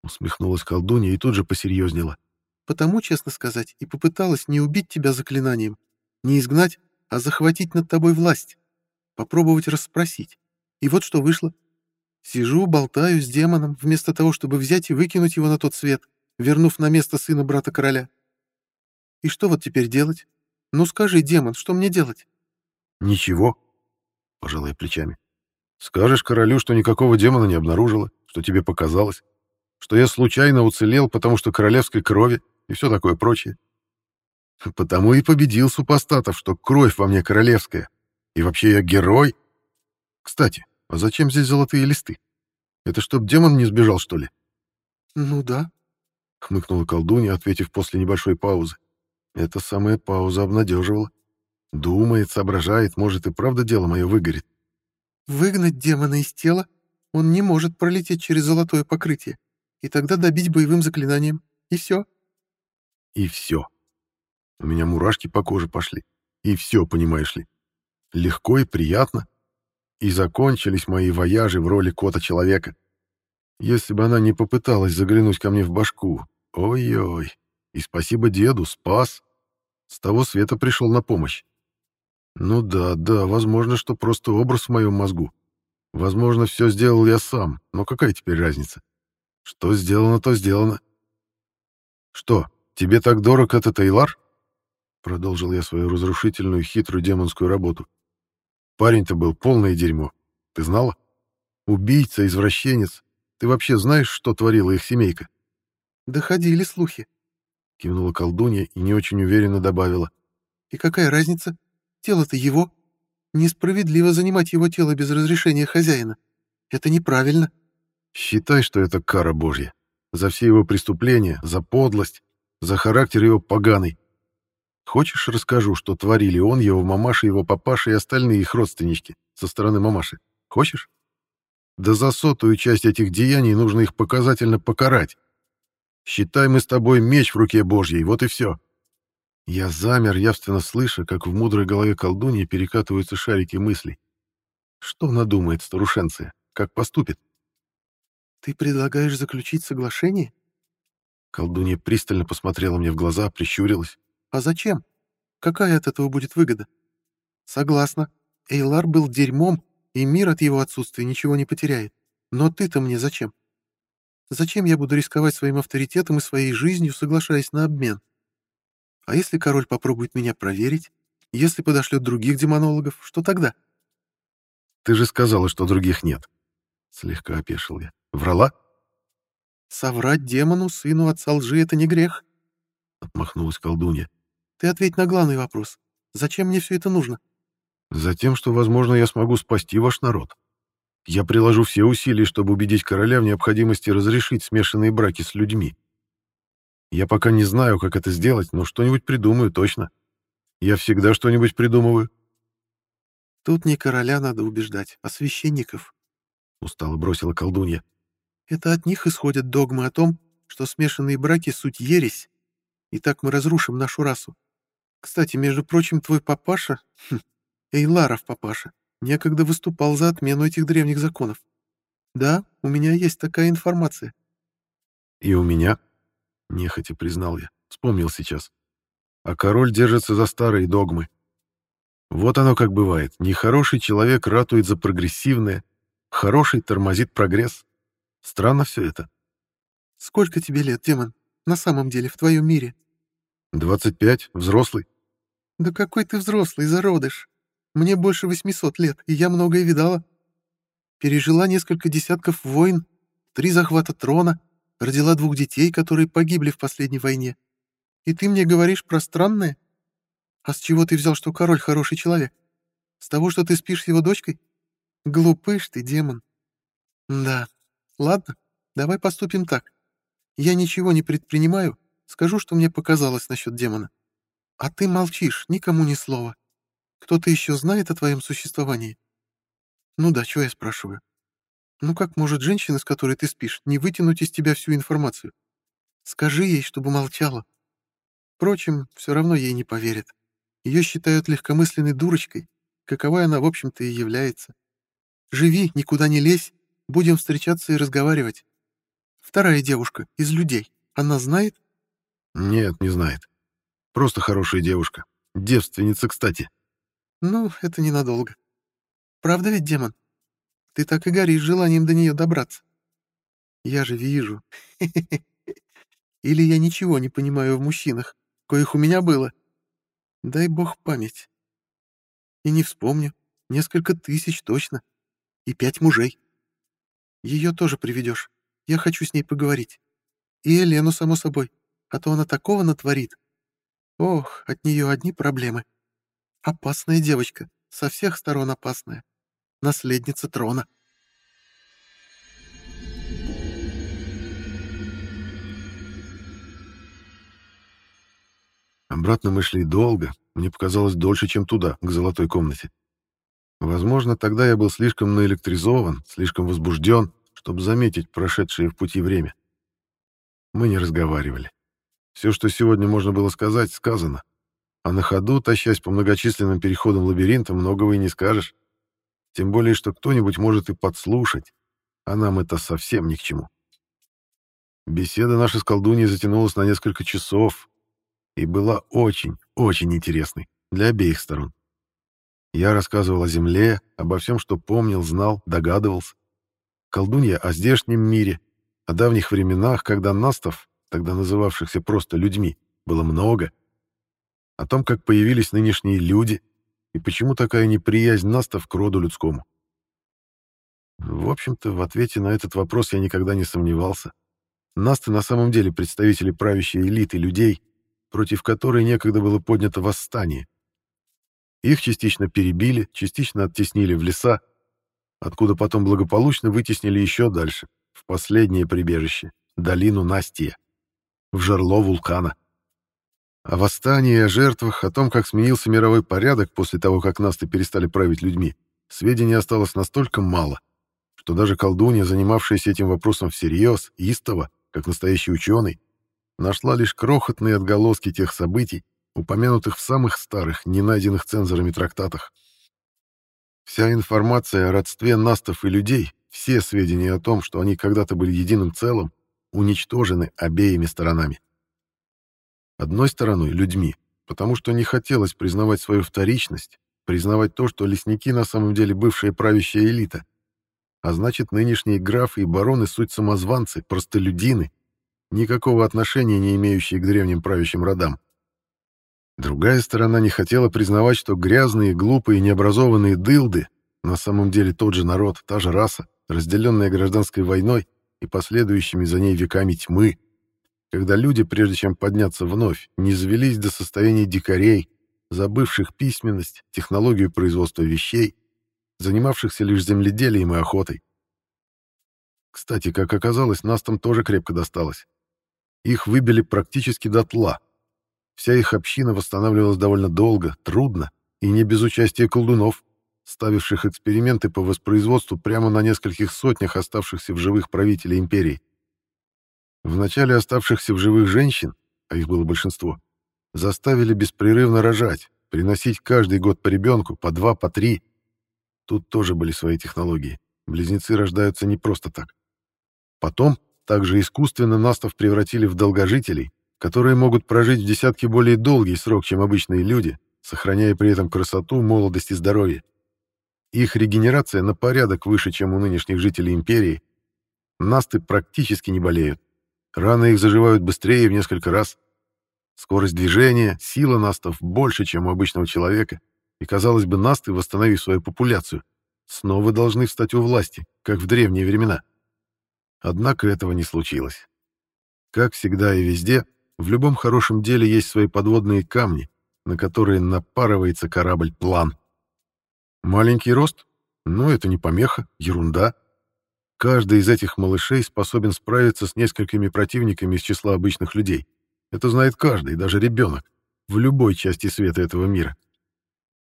усмехнулась колдунья и тут же посерьезнела. Потому, честно сказать, и попыталась не убить тебя заклинанием, не изгнать, а захватить над тобой власть попробовать расспросить. И вот что вышло. Сижу, болтаю с демоном, вместо того, чтобы взять и выкинуть его на тот свет, вернув на место сына брата короля. И что вот теперь делать? Ну скажи, демон, что мне делать? Ничего, пожалуй плечами. Скажешь королю, что никакого демона не обнаружила, что тебе показалось, что я случайно уцелел, потому что королевской крови и все такое прочее. Потому и победил супостатов, что кровь во мне королевская, и вообще я герой. Кстати, а зачем здесь золотые листы? Это чтоб демон не сбежал, что ли? Ну да, хмыкнула колдунья, ответив после небольшой паузы. Эта самая пауза обнадеживала. Думает, соображает, может и правда дело мое выгорит. Выгнать демона из тела? Он не может пролететь через золотое покрытие. И тогда добить боевым заклинанием. И все. И все. У меня мурашки по коже пошли. И все, понимаешь ли легко и приятно. И закончились мои вояжи в роли кота-человека. Если бы она не попыталась заглянуть ко мне в башку, ой-ой, и спасибо деду, спас. С того света пришел на помощь. Ну да, да, возможно, что просто образ в моем мозгу. Возможно, все сделал я сам, но какая теперь разница? Что сделано, то сделано. Что, тебе так дорог этот Эйлар? Продолжил я свою разрушительную, хитрую демонскую работу. Парень-то был полное дерьмо. Ты знала? Убийца, извращенец. Ты вообще знаешь, что творила их семейка? Доходили слухи. Кивнула колдунья и не очень уверенно добавила. И какая разница? Тело-то его. Несправедливо занимать его тело без разрешения хозяина. Это неправильно. Считай, что это кара божья. За все его преступления, за подлость, за характер его поганый. Хочешь, расскажу, что творили он, его мамаша, его папаша и остальные их родственнички со стороны мамаши? Хочешь? Да за сотую часть этих деяний нужно их показательно покарать. Считай мы с тобой меч в руке Божьей, вот и все. Я замер, явственно слыша, как в мудрой голове колдуньи перекатываются шарики мыслей. Что надумает старушенция? Как поступит? Ты предлагаешь заключить соглашение? Колдунья пристально посмотрела мне в глаза, прищурилась. А зачем? Какая от этого будет выгода? Согласна. Эйлар был дерьмом, и мир от его отсутствия ничего не потеряет. Но ты-то мне зачем? Зачем я буду рисковать своим авторитетом и своей жизнью, соглашаясь на обмен? А если король попробует меня проверить? Если подошлет других демонологов, что тогда? Ты же сказала, что других нет. Слегка опешил я. Врала? Соврать демону, сыну отца лжи, — это не грех. Отмахнулась колдунья. Ты ответь на главный вопрос. Зачем мне все это нужно? Затем, что, возможно, я смогу спасти ваш народ. Я приложу все усилия, чтобы убедить короля в необходимости разрешить смешанные браки с людьми. Я пока не знаю, как это сделать, но что-нибудь придумаю точно. Я всегда что-нибудь придумываю. Тут не короля надо убеждать, а священников. Устало бросила колдунья. Это от них исходят догмы о том, что смешанные браки — суть ересь, и так мы разрушим нашу расу. Кстати, между прочим, твой папаша, хм, Эйларов папаша, некогда выступал за отмену этих древних законов. Да, у меня есть такая информация. И у меня, нехотя признал я, вспомнил сейчас. А король держится за старые догмы. Вот оно как бывает. Нехороший человек ратует за прогрессивное, хороший тормозит прогресс. Странно все это. Сколько тебе лет, демон? На самом деле, в твоем мире? 25, взрослый. Да какой ты взрослый, зародыш. Мне больше 800 лет, и я многое видала. Пережила несколько десятков войн, три захвата трона, родила двух детей, которые погибли в последней войне. И ты мне говоришь про странное? А с чего ты взял, что король хороший человек? С того, что ты спишь с его дочкой? Глупыш ты, демон. Да, ладно, давай поступим так. Я ничего не предпринимаю, скажу, что мне показалось насчет демона. А ты молчишь, никому ни слова. Кто-то еще знает о твоем существовании? Ну да, чего я спрашиваю? Ну как может женщина, с которой ты спишь, не вытянуть из тебя всю информацию? Скажи ей, чтобы молчала. Впрочем, все равно ей не поверят. Ее считают легкомысленной дурочкой, каковой она, в общем-то, и является. Живи, никуда не лезь, будем встречаться и разговаривать. Вторая девушка, из людей, она знает? Нет, не знает. Просто хорошая девушка. Девственница, кстати. Ну, это ненадолго. Правда ведь, демон? Ты так и горишь желанием до нее добраться. Я же вижу. Или я ничего не понимаю в мужчинах, коих у меня было. Дай бог память. И не вспомню. Несколько тысяч точно. И пять мужей. Ее тоже приведешь. Я хочу с ней поговорить. И Елену, само собой, а то она такого натворит. Ох, от нее одни проблемы. Опасная девочка, со всех сторон опасная. Наследница трона. Обратно мы шли долго, мне показалось дольше, чем туда, к золотой комнате. Возможно, тогда я был слишком наэлектризован, слишком возбужден, чтобы заметить прошедшее в пути время. Мы не разговаривали. Все, что сегодня можно было сказать, сказано. А на ходу, тащась по многочисленным переходам лабиринта, многого и не скажешь. Тем более, что кто-нибудь может и подслушать, а нам это совсем ни к чему. Беседа наша с колдуньей затянулась на несколько часов и была очень, очень интересной для обеих сторон. Я рассказывал о земле, обо всем, что помнил, знал, догадывался. Колдунья о здешнем мире, о давних временах, когда Настов, тогда называвшихся просто людьми, было много. О том, как появились нынешние люди и почему такая неприязнь настов к роду людскому. В общем-то, в ответе на этот вопрос я никогда не сомневался. Насты на самом деле представители правящей элиты людей, против которой некогда было поднято восстание. Их частично перебили, частично оттеснили в леса, откуда потом благополучно вытеснили еще дальше, в последнее прибежище, долину Настия, в жерло вулкана. О восстании о жертвах, о том, как сменился мировой порядок после того, как Насты перестали править людьми, сведений осталось настолько мало, что даже колдунья, занимавшаяся этим вопросом всерьез, истово, как настоящий ученый, нашла лишь крохотные отголоски тех событий, упомянутых в самых старых, не найденных цензорами трактатах. Вся информация о родстве настов и людей, все сведения о том, что они когда-то были единым целым, уничтожены обеими сторонами. Одной стороной — людьми, потому что не хотелось признавать свою вторичность, признавать то, что лесники на самом деле бывшая правящая элита, а значит, нынешние графы и бароны — суть самозванцы, простолюдины, никакого отношения не имеющие к древним правящим родам. Другая сторона не хотела признавать, что грязные, глупые, необразованные дылды на самом деле тот же народ, та же раса, разделенная гражданской войной и последующими за ней веками тьмы, когда люди, прежде чем подняться вновь, не завелись до состояния дикарей, забывших письменность, технологию производства вещей, занимавшихся лишь земледелием и охотой. Кстати, как оказалось, нас там тоже крепко досталось. Их выбили практически дотла. Вся их община восстанавливалась довольно долго, трудно и не без участия колдунов, ставивших эксперименты по воспроизводству прямо на нескольких сотнях оставшихся в живых правителей империи. Вначале оставшихся в живых женщин, а их было большинство, заставили беспрерывно рожать, приносить каждый год по ребенку, по два, по три. Тут тоже были свои технологии. Близнецы рождаются не просто так. Потом также искусственно настов превратили в долгожителей, которые могут прожить в десятки более долгий срок, чем обычные люди, сохраняя при этом красоту, молодость и здоровье. Их регенерация на порядок выше, чем у нынешних жителей империи. Насты практически не болеют. Раны их заживают быстрее в несколько раз. Скорость движения, сила настов больше, чем у обычного человека. И, казалось бы, насты, восстановив свою популяцию, снова должны встать у власти, как в древние времена. Однако этого не случилось. Как всегда и везде, в любом хорошем деле есть свои подводные камни, на которые напарывается корабль-план. Маленький рост? Ну, это не помеха, ерунда. Каждый из этих малышей способен справиться с несколькими противниками из числа обычных людей. Это знает каждый, даже ребенок, в любой части света этого мира.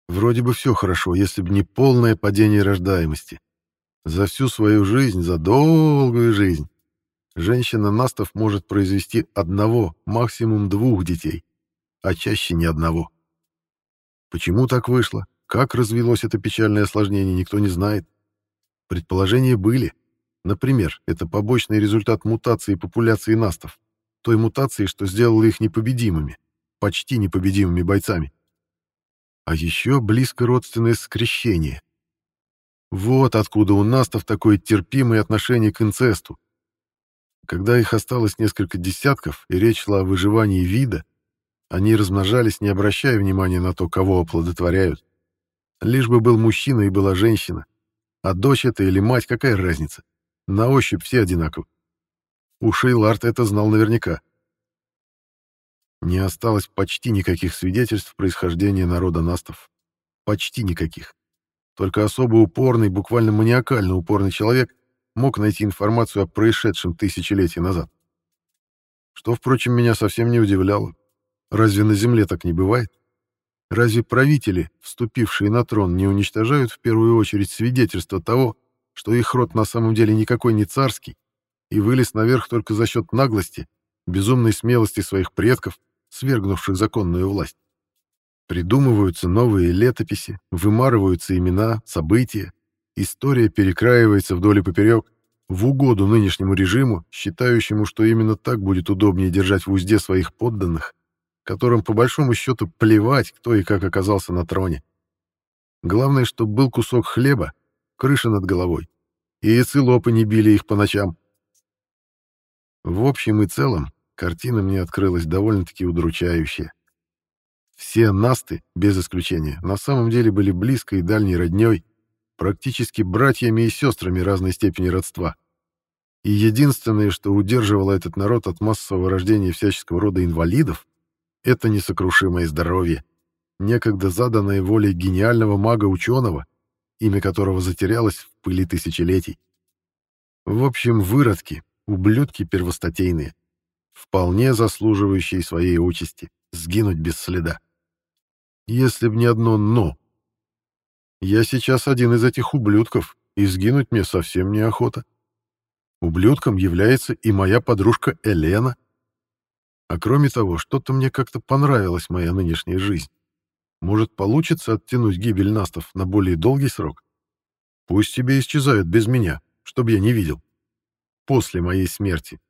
Вроде бы все хорошо, если бы не полное падение рождаемости. За всю свою жизнь, за долгую жизнь, женщина Настов может произвести одного, максимум двух детей, а чаще ни одного. Почему так вышло? Как развелось это печальное осложнение, никто не знает. Предположения были. Например, это побочный результат мутации популяции настов, той мутации, что сделала их непобедимыми, почти непобедимыми бойцами. А еще близко родственное скрещение. Вот откуда у настов такое терпимое отношение к инцесту. Когда их осталось несколько десятков, и речь шла о выживании вида, они размножались, не обращая внимания на то, кого оплодотворяют. Лишь бы был мужчина и была женщина. А дочь это или мать, какая разница? На ощупь все одинаковы. У Шейларта это знал наверняка. Не осталось почти никаких свидетельств происхождения народа Настов. Почти никаких. Только особо упорный, буквально маниакально упорный человек мог найти информацию о происшедшем тысячелетия назад. Что, впрочем, меня совсем не удивляло. Разве на Земле так не бывает? Разве правители, вступившие на трон, не уничтожают в первую очередь свидетельство того, что их род на самом деле никакой не царский, и вылез наверх только за счет наглости, безумной смелости своих предков, свергнувших законную власть. Придумываются новые летописи, вымарываются имена, события, история перекраивается вдоль и поперек, в угоду нынешнему режиму, считающему, что именно так будет удобнее держать в узде своих подданных, которым по большому счету плевать, кто и как оказался на троне. Главное, чтобы был кусок хлеба, крыша над головой, и эцилопы не били их по ночам. В общем и целом, картина мне открылась довольно-таки удручающая. Все насты, без исключения, на самом деле были близкой и дальней роднёй, практически братьями и сестрами разной степени родства. И единственное, что удерживало этот народ от массового рождения всяческого рода инвалидов, это несокрушимое здоровье, некогда заданное волей гениального мага-ученого, имя которого затерялось в пыли тысячелетий. В общем, выродки, ублюдки первостатейные, вполне заслуживающие своей участи, сгинуть без следа. Если б не одно «но». Я сейчас один из этих ублюдков, и сгинуть мне совсем неохота. Ублюдком является и моя подружка Елена. А кроме того, что-то мне как-то понравилась моя нынешняя жизнь. Может, получится оттянуть гибель Настов на более долгий срок? Пусть себе исчезают без меня, чтобы я не видел. После моей смерти.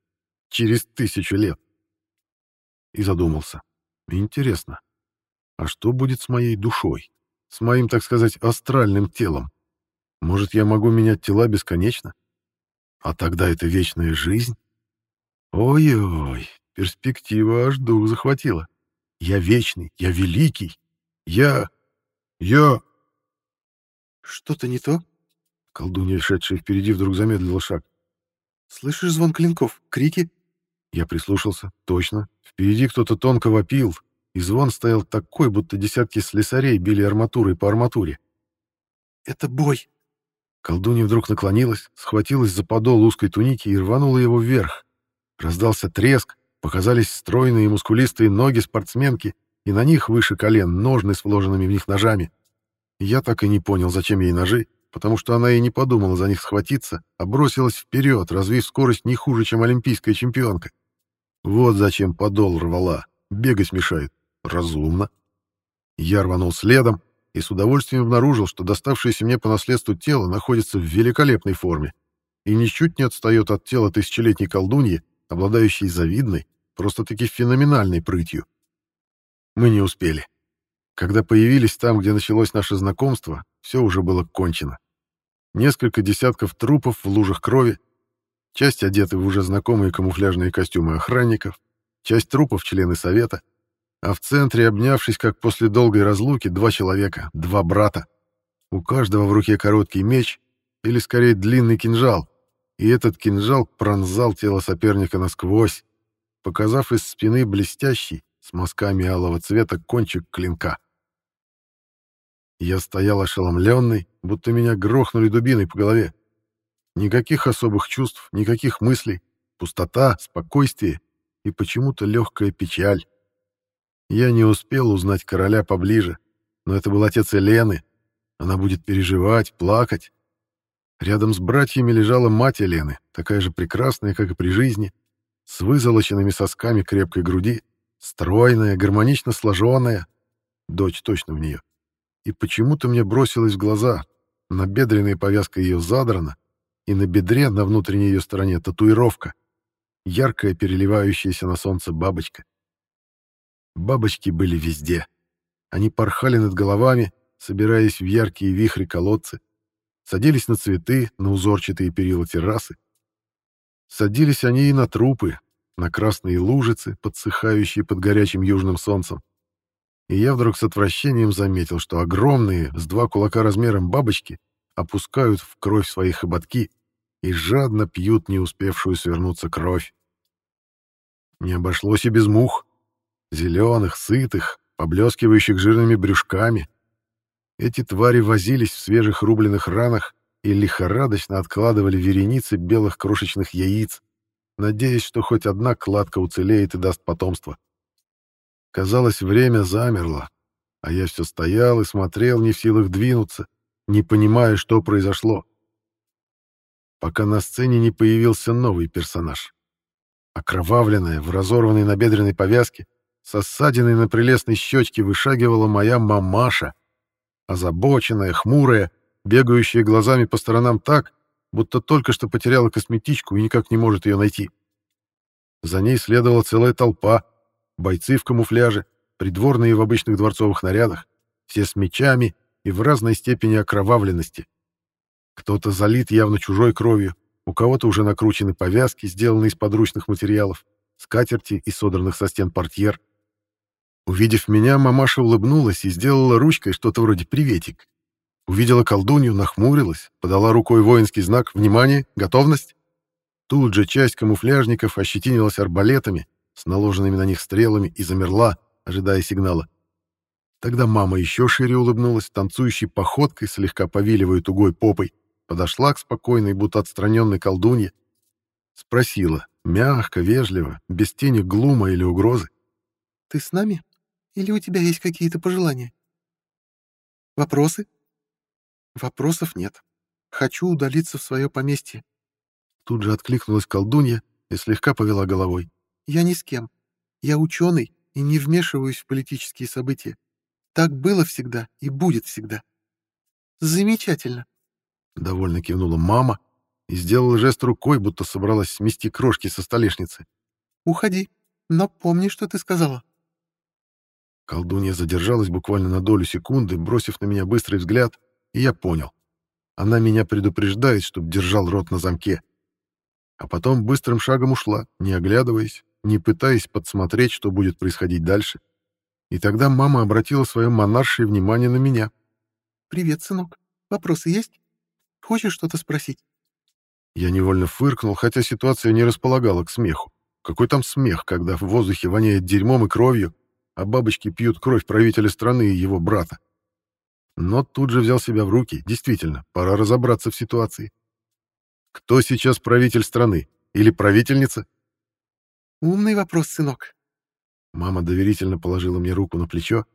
Через тысячу лет. И задумался. Интересно, а что будет с моей душой? С моим, так сказать, астральным телом? Может, я могу менять тела бесконечно? А тогда это вечная жизнь? Ой-ой, перспектива аж дух захватила. Я вечный, я великий. Я... я... Что-то не то? Колдунья, шедшая впереди, вдруг замедлила шаг. Слышишь звон клинков, крики? Я прислушался. Точно. Впереди кто-то тонко вопил, и звон стоял такой, будто десятки слесарей били арматурой по арматуре. «Это бой!» Колдунья вдруг наклонилась, схватилась за подол узкой туники и рванула его вверх. Раздался треск, показались стройные и мускулистые ноги спортсменки, и на них выше колен ножны с вложенными в них ножами. Я так и не понял, зачем ей ножи, потому что она и не подумала за них схватиться, а бросилась вперед, развив скорость не хуже, чем олимпийская чемпионка. Вот зачем подол рвала. Бегать мешает. Разумно. Я рванул следом и с удовольствием обнаружил, что доставшееся мне по наследству тело находится в великолепной форме и ничуть не отстает от тела тысячелетней колдуньи, обладающей завидной, просто-таки феноменальной прытью. Мы не успели. Когда появились там, где началось наше знакомство, все уже было кончено. Несколько десятков трупов в лужах крови, часть одеты в уже знакомые камуфляжные костюмы охранников, часть трупов члены совета, а в центре, обнявшись, как после долгой разлуки, два человека, два брата. У каждого в руке короткий меч, или скорее длинный кинжал, и этот кинжал пронзал тело соперника насквозь, показав из спины блестящий, с мазками алого цвета, кончик клинка. Я стоял ошеломленный, будто меня грохнули дубиной по голове. Никаких особых чувств, никаких мыслей, пустота, спокойствие и почему-то легкая печаль. Я не успел узнать короля поближе, но это был отец Елены. Она будет переживать, плакать. Рядом с братьями лежала мать Елены, такая же прекрасная, как и при жизни, с вызолоченными сосками крепкой груди, стройная, гармонично сложенная. Дочь точно в нее. И почему-то мне бросилось в глаза. Набедренная повязка ее задрана, и на бедре на внутренней ее стороне татуировка. Яркая, переливающаяся на солнце бабочка. Бабочки были везде. Они порхали над головами, собираясь в яркие вихри колодцы, садились на цветы, на узорчатые перила террасы. Садились они и на трупы, на красные лужицы, подсыхающие под горячим южным солнцем. И я вдруг с отвращением заметил, что огромные, с два кулака размером бабочки, опускают в кровь свои хоботки и жадно пьют не успевшую свернуться кровь. Не обошлось и без мух зеленых, сытых, поблескивающих жирными брюшками. Эти твари возились в свежих рубленых ранах и лихорадочно откладывали вереницы белых крошечных яиц, надеясь, что хоть одна кладка уцелеет и даст потомство. Казалось, время замерло, а я все стоял и смотрел, не в силах двинуться, не понимая, что произошло. Пока на сцене не появился новый персонаж. Окровавленная, в разорванной набедренной повязке, со ссадиной на прелестной щечке вышагивала моя мамаша, озабоченная, хмурая, бегающая глазами по сторонам так, будто только что потеряла косметичку и никак не может ее найти. За ней следовала целая толпа, бойцы в камуфляже, придворные в обычных дворцовых нарядах, все с мечами и в разной степени окровавленности. Кто-то залит явно чужой кровью, у кого-то уже накручены повязки, сделанные из подручных материалов, скатерти и содранных со стен портьер. Увидев меня, мамаша улыбнулась и сделала ручкой что-то вроде «приветик». Увидела колдунью, нахмурилась, подала рукой воинский знак «Внимание! Готовность!». Тут же часть камуфляжников ощетинилась арбалетами с наложенными на них стрелами и замерла, ожидая сигнала. Тогда мама еще шире улыбнулась, танцующей походкой, слегка повиливая тугой попой, подошла к спокойной, будто отстраненной колдунье, спросила, мягко, вежливо, без тени глума или угрозы. «Ты с нами? Или у тебя есть какие-то пожелания? Вопросы?» «Вопросов нет. Хочу удалиться в свое поместье. Тут же откликнулась колдунья и слегка повела головой. «Я ни с кем. Я ученый и не вмешиваюсь в политические события. Так было всегда и будет всегда». «Замечательно!» — довольно кивнула мама и сделала жест рукой, будто собралась смести крошки со столешницы. «Уходи, но помни, что ты сказала». Колдунья задержалась буквально на долю секунды, бросив на меня быстрый взгляд, и я понял. Она меня предупреждает, чтобы держал рот на замке а потом быстрым шагом ушла, не оглядываясь, не пытаясь подсмотреть, что будет происходить дальше. И тогда мама обратила свое монаршее внимание на меня. «Привет, сынок. Вопросы есть? Хочешь что-то спросить?» Я невольно фыркнул, хотя ситуация не располагала к смеху. Какой там смех, когда в воздухе воняет дерьмом и кровью, а бабочки пьют кровь правителя страны и его брата. Но тут же взял себя в руки. Действительно, пора разобраться в ситуации. Кто сейчас правитель страны? Или правительница? Умный вопрос, сынок. Мама доверительно положила мне руку на плечо,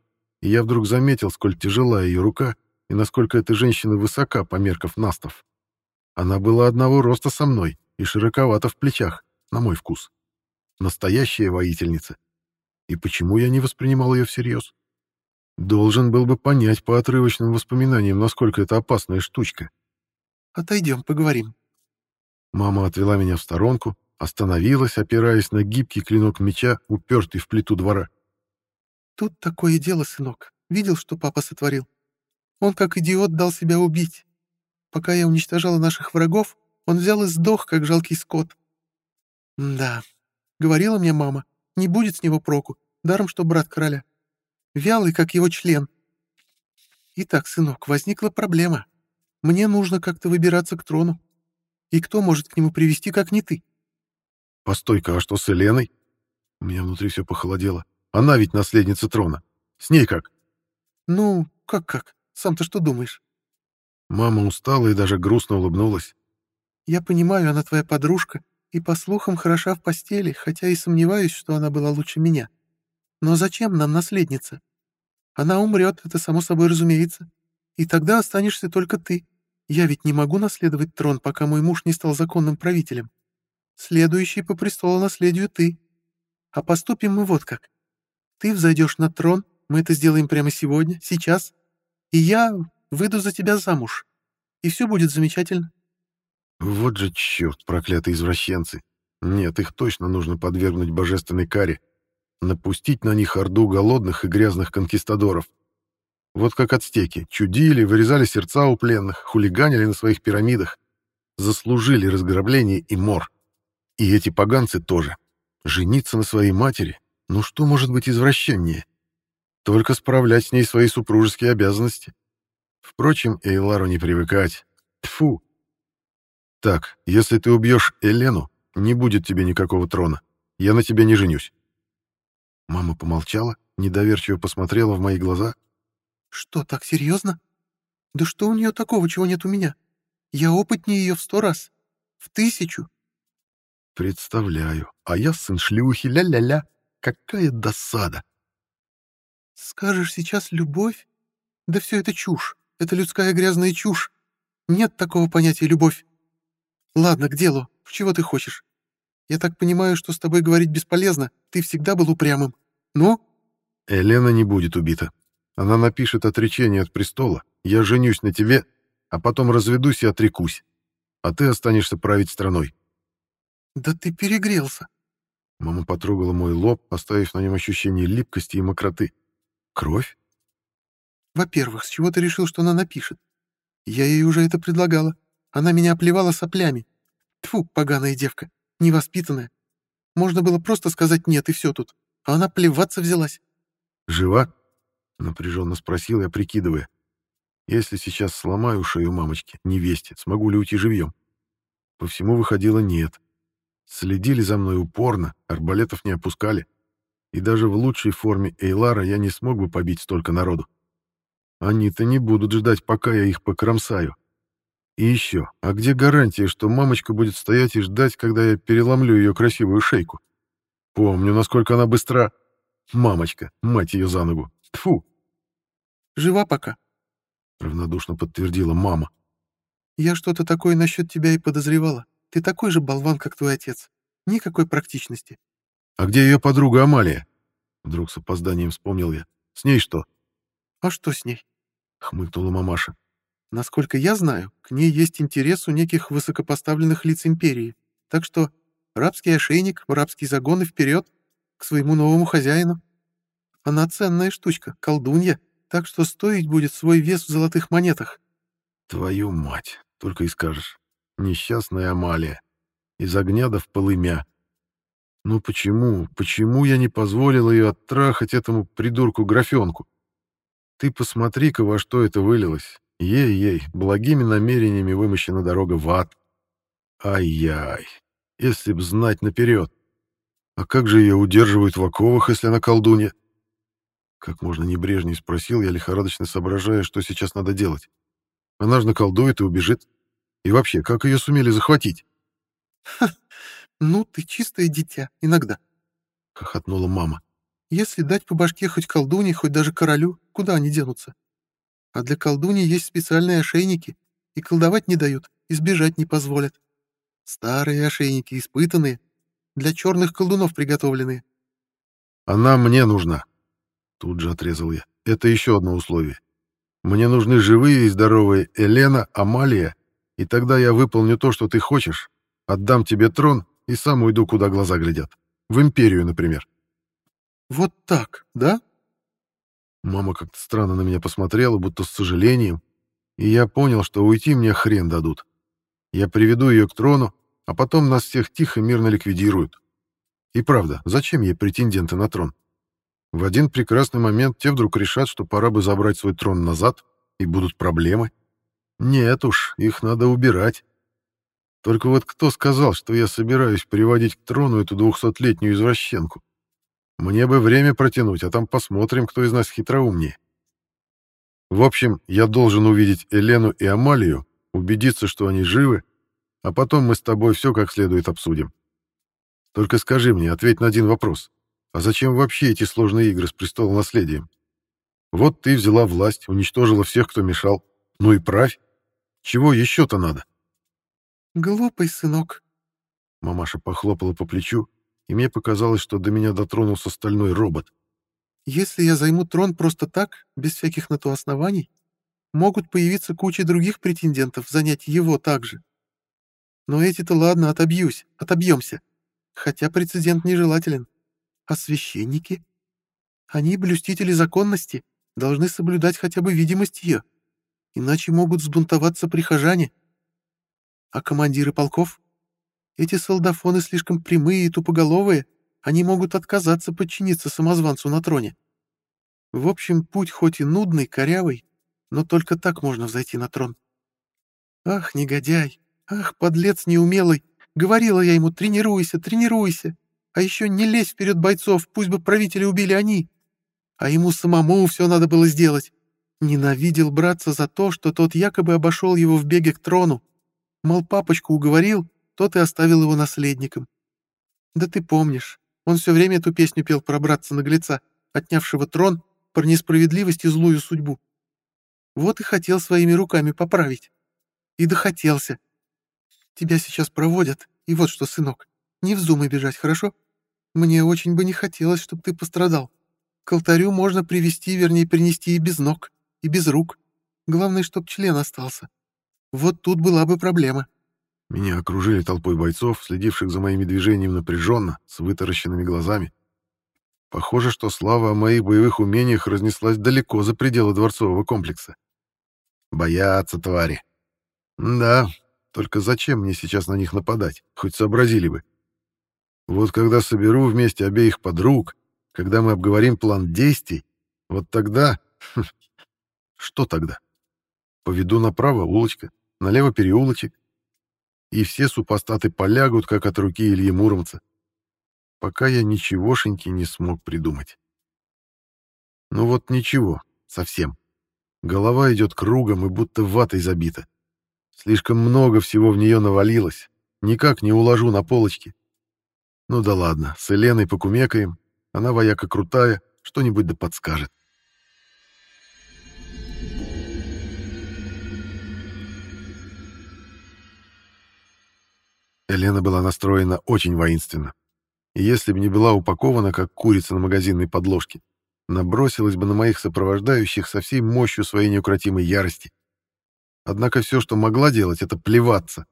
и я вдруг заметил, сколь тяжела ее рука и насколько эта женщина высока по меркам настов. Она была одного роста со мной и широковата в плечах, на мой вкус. Настоящая воительница. И почему я не воспринимал ее всерьез? Должен был бы понять по отрывочным воспоминаниям, насколько это опасная штучка. «Отойдем, поговорим», Мама отвела меня в сторонку, остановилась, опираясь на гибкий клинок меча, упертый в плиту двора. «Тут такое дело, сынок. Видел, что папа сотворил? Он, как идиот, дал себя убить. Пока я уничтожала наших врагов, он взял и сдох, как жалкий скот. Да, говорила мне мама, не будет с него проку, даром, что брат короля. Вялый, как его член. Итак, сынок, возникла проблема. Мне нужно как-то выбираться к трону. И кто может к нему привести, как не ты? Постой-ка, а что с Еленой? У меня внутри все похолодело. Она ведь наследница трона. С ней как? Ну, как-как? Сам-то что думаешь? Мама устала и даже грустно улыбнулась. Я понимаю, она твоя подружка, и, по слухам, хороша в постели, хотя и сомневаюсь, что она была лучше меня. Но зачем нам наследница? Она умрет, это само собой разумеется. И тогда останешься только ты. Я ведь не могу наследовать трон, пока мой муж не стал законным правителем. Следующий по престолу наследию ты. А поступим мы вот как. Ты взойдешь на трон, мы это сделаем прямо сегодня, сейчас, и я выйду за тебя замуж. И все будет замечательно. Вот же черт, проклятые извращенцы. Нет, их точно нужно подвергнуть божественной каре. Напустить на них орду голодных и грязных конкистадоров. Вот как ацтеки. Чудили, вырезали сердца у пленных, хулиганили на своих пирамидах. Заслужили разграбление и мор. И эти поганцы тоже. Жениться на своей матери? Ну что может быть извращеннее? Только справлять с ней свои супружеские обязанности. Впрочем, Эйлару не привыкать. Тфу. Так, если ты убьешь Элену, не будет тебе никакого трона. Я на тебе не женюсь. Мама помолчала, недоверчиво посмотрела в мои глаза — «Что, так серьезно? Да что у нее такого, чего нет у меня? Я опытнее ее в сто раз. В тысячу». «Представляю. А я сын шлюхи, ля-ля-ля. Какая досада!» «Скажешь сейчас любовь? Да все это чушь. Это людская грязная чушь. Нет такого понятия любовь. Ладно, к делу. Чего ты хочешь? Я так понимаю, что с тобой говорить бесполезно. Ты всегда был упрямым. Ну?» «Елена не будет убита. Она напишет отречение от престола, я женюсь на тебе, а потом разведусь и отрекусь. А ты останешься править страной. Да ты перегрелся. Мама потрогала мой лоб, оставив на нем ощущение липкости и мокроты. Кровь? Во-первых, с чего ты решил, что она напишет? Я ей уже это предлагала. Она меня оплевала соплями. Тфу, поганая девка, невоспитанная. Можно было просто сказать «нет» и все тут. А она плеваться взялась. «Жива?» — напряженно спросил я, прикидывая. «Если сейчас сломаю шею мамочки, невесте, смогу ли уйти живьем?» По всему выходило «нет». Следили за мной упорно, арбалетов не опускали. И даже в лучшей форме Эйлара я не смог бы побить столько народу. Они-то не будут ждать, пока я их покромсаю. И еще, а где гарантия, что мамочка будет стоять и ждать, когда я переломлю ее красивую шейку? Помню, насколько она быстра. Мамочка, мать ее за ногу. Тфу. Жива пока, равнодушно подтвердила мама. Я что-то такое насчет тебя и подозревала. Ты такой же болван, как твой отец. Никакой практичности. А где ее подруга Амалия? Вдруг с опозданием вспомнил я. С ней что? А что с ней? Хмыкнула мамаша. Насколько я знаю, к ней есть интерес у неких высокопоставленных лиц империи. Так что рабский ошейник, рабский загон и вперед, к своему новому хозяину. Она ценная штучка, колдунья, так что стоить будет свой вес в золотых монетах. Твою мать, только и скажешь. Несчастная Амалия. Из огня до в полымя. Ну почему, почему я не позволил ее оттрахать этому придурку-графенку? Ты посмотри-ка, во что это вылилось. Ей-ей, благими намерениями вымощена дорога в ад. Ай-яй, если б знать наперед. А как же ее удерживают в оковах, если она колдунья? Как можно небрежней спросил я, лихорадочно соображая, что сейчас надо делать. Она же наколдует и убежит. И вообще, как ее сумели захватить? Ха, ну ты чистое дитя, иногда. Хохотнула мама. Если дать по башке хоть колдуне, хоть даже королю, куда они денутся? А для колдуни есть специальные ошейники, и колдовать не дают, избежать не позволят. Старые ошейники, испытанные, для черных колдунов приготовленные. Она мне нужна. Тут же отрезал я. Это еще одно условие. Мне нужны живые и здоровые Елена, Амалия, и тогда я выполню то, что ты хочешь, отдам тебе трон и сам уйду, куда глаза глядят. В империю, например. Вот так, да? Мама как-то странно на меня посмотрела, будто с сожалением, и я понял, что уйти мне хрен дадут. Я приведу ее к трону, а потом нас всех тихо мирно ликвидируют. И правда, зачем ей претенденты на трон? В один прекрасный момент те вдруг решат, что пора бы забрать свой трон назад, и будут проблемы. Нет уж, их надо убирать. Только вот кто сказал, что я собираюсь приводить к трону эту двухсотлетнюю извращенку? Мне бы время протянуть, а там посмотрим, кто из нас хитроумнее. В общем, я должен увидеть Елену и Амалию, убедиться, что они живы, а потом мы с тобой все как следует обсудим. Только скажи мне, ответь на один вопрос. А зачем вообще эти сложные игры с престолонаследием? Вот ты взяла власть, уничтожила всех, кто мешал. Ну и правь. Чего еще-то надо? Глупый сынок. Мамаша похлопала по плечу, и мне показалось, что до меня дотронулся стальной робот. «Если я займу трон просто так, без всяких на то оснований, могут появиться куча других претендентов занять его также. Но эти-то ладно, отобьюсь, отобьемся. Хотя прецедент нежелателен. А священники? Они, блюстители законности, должны соблюдать хотя бы видимость ее, иначе могут взбунтоваться прихожане. А командиры полков? Эти солдафоны слишком прямые и тупоголовые, они могут отказаться подчиниться самозванцу на троне. В общем, путь хоть и нудный, корявый, но только так можно взойти на трон. Ах, негодяй! Ах, подлец неумелый! Говорила я ему, тренируйся, тренируйся! А еще не лезь вперед бойцов, пусть бы правителя убили они! А ему самому все надо было сделать. Ненавидел браться за то, что тот якобы обошел его в беге к трону. Мол, папочку уговорил, тот и оставил его наследником. Да ты помнишь, он все время эту песню пел про братца наглеца, отнявшего трон, про несправедливость и злую судьбу. Вот и хотел своими руками поправить. И дохотелся. Тебя сейчас проводят, и вот что, сынок, не вздумай бежать, хорошо? Мне очень бы не хотелось, чтобы ты пострадал. К алтарю можно привести, вернее, принести и без ног, и без рук. Главное, чтоб член остался. Вот тут была бы проблема. Меня окружили толпой бойцов, следивших за моими движениями напряженно, с вытаращенными глазами. Похоже, что слава о моих боевых умениях разнеслась далеко за пределы дворцового комплекса. Боятся твари. Да, только зачем мне сейчас на них нападать? Хоть сообразили бы. Вот когда соберу вместе обеих подруг, когда мы обговорим план действий, вот тогда... Что тогда? Поведу направо улочка, налево переулочек, и все супостаты полягут, как от руки Ильи Муромца. Пока я ничегошеньки не смог придумать. Ну вот ничего, совсем. Голова идет кругом и будто ватой забита. Слишком много всего в нее навалилось. Никак не уложу на полочки. Ну да ладно, с Еленой покумекаем. Она вояка крутая, что-нибудь да подскажет. Елена была настроена очень воинственно. И если бы не была упакована, как курица на магазинной подложке, набросилась бы на моих сопровождающих со всей мощью своей неукротимой ярости. Однако все, что могла делать, это плеваться.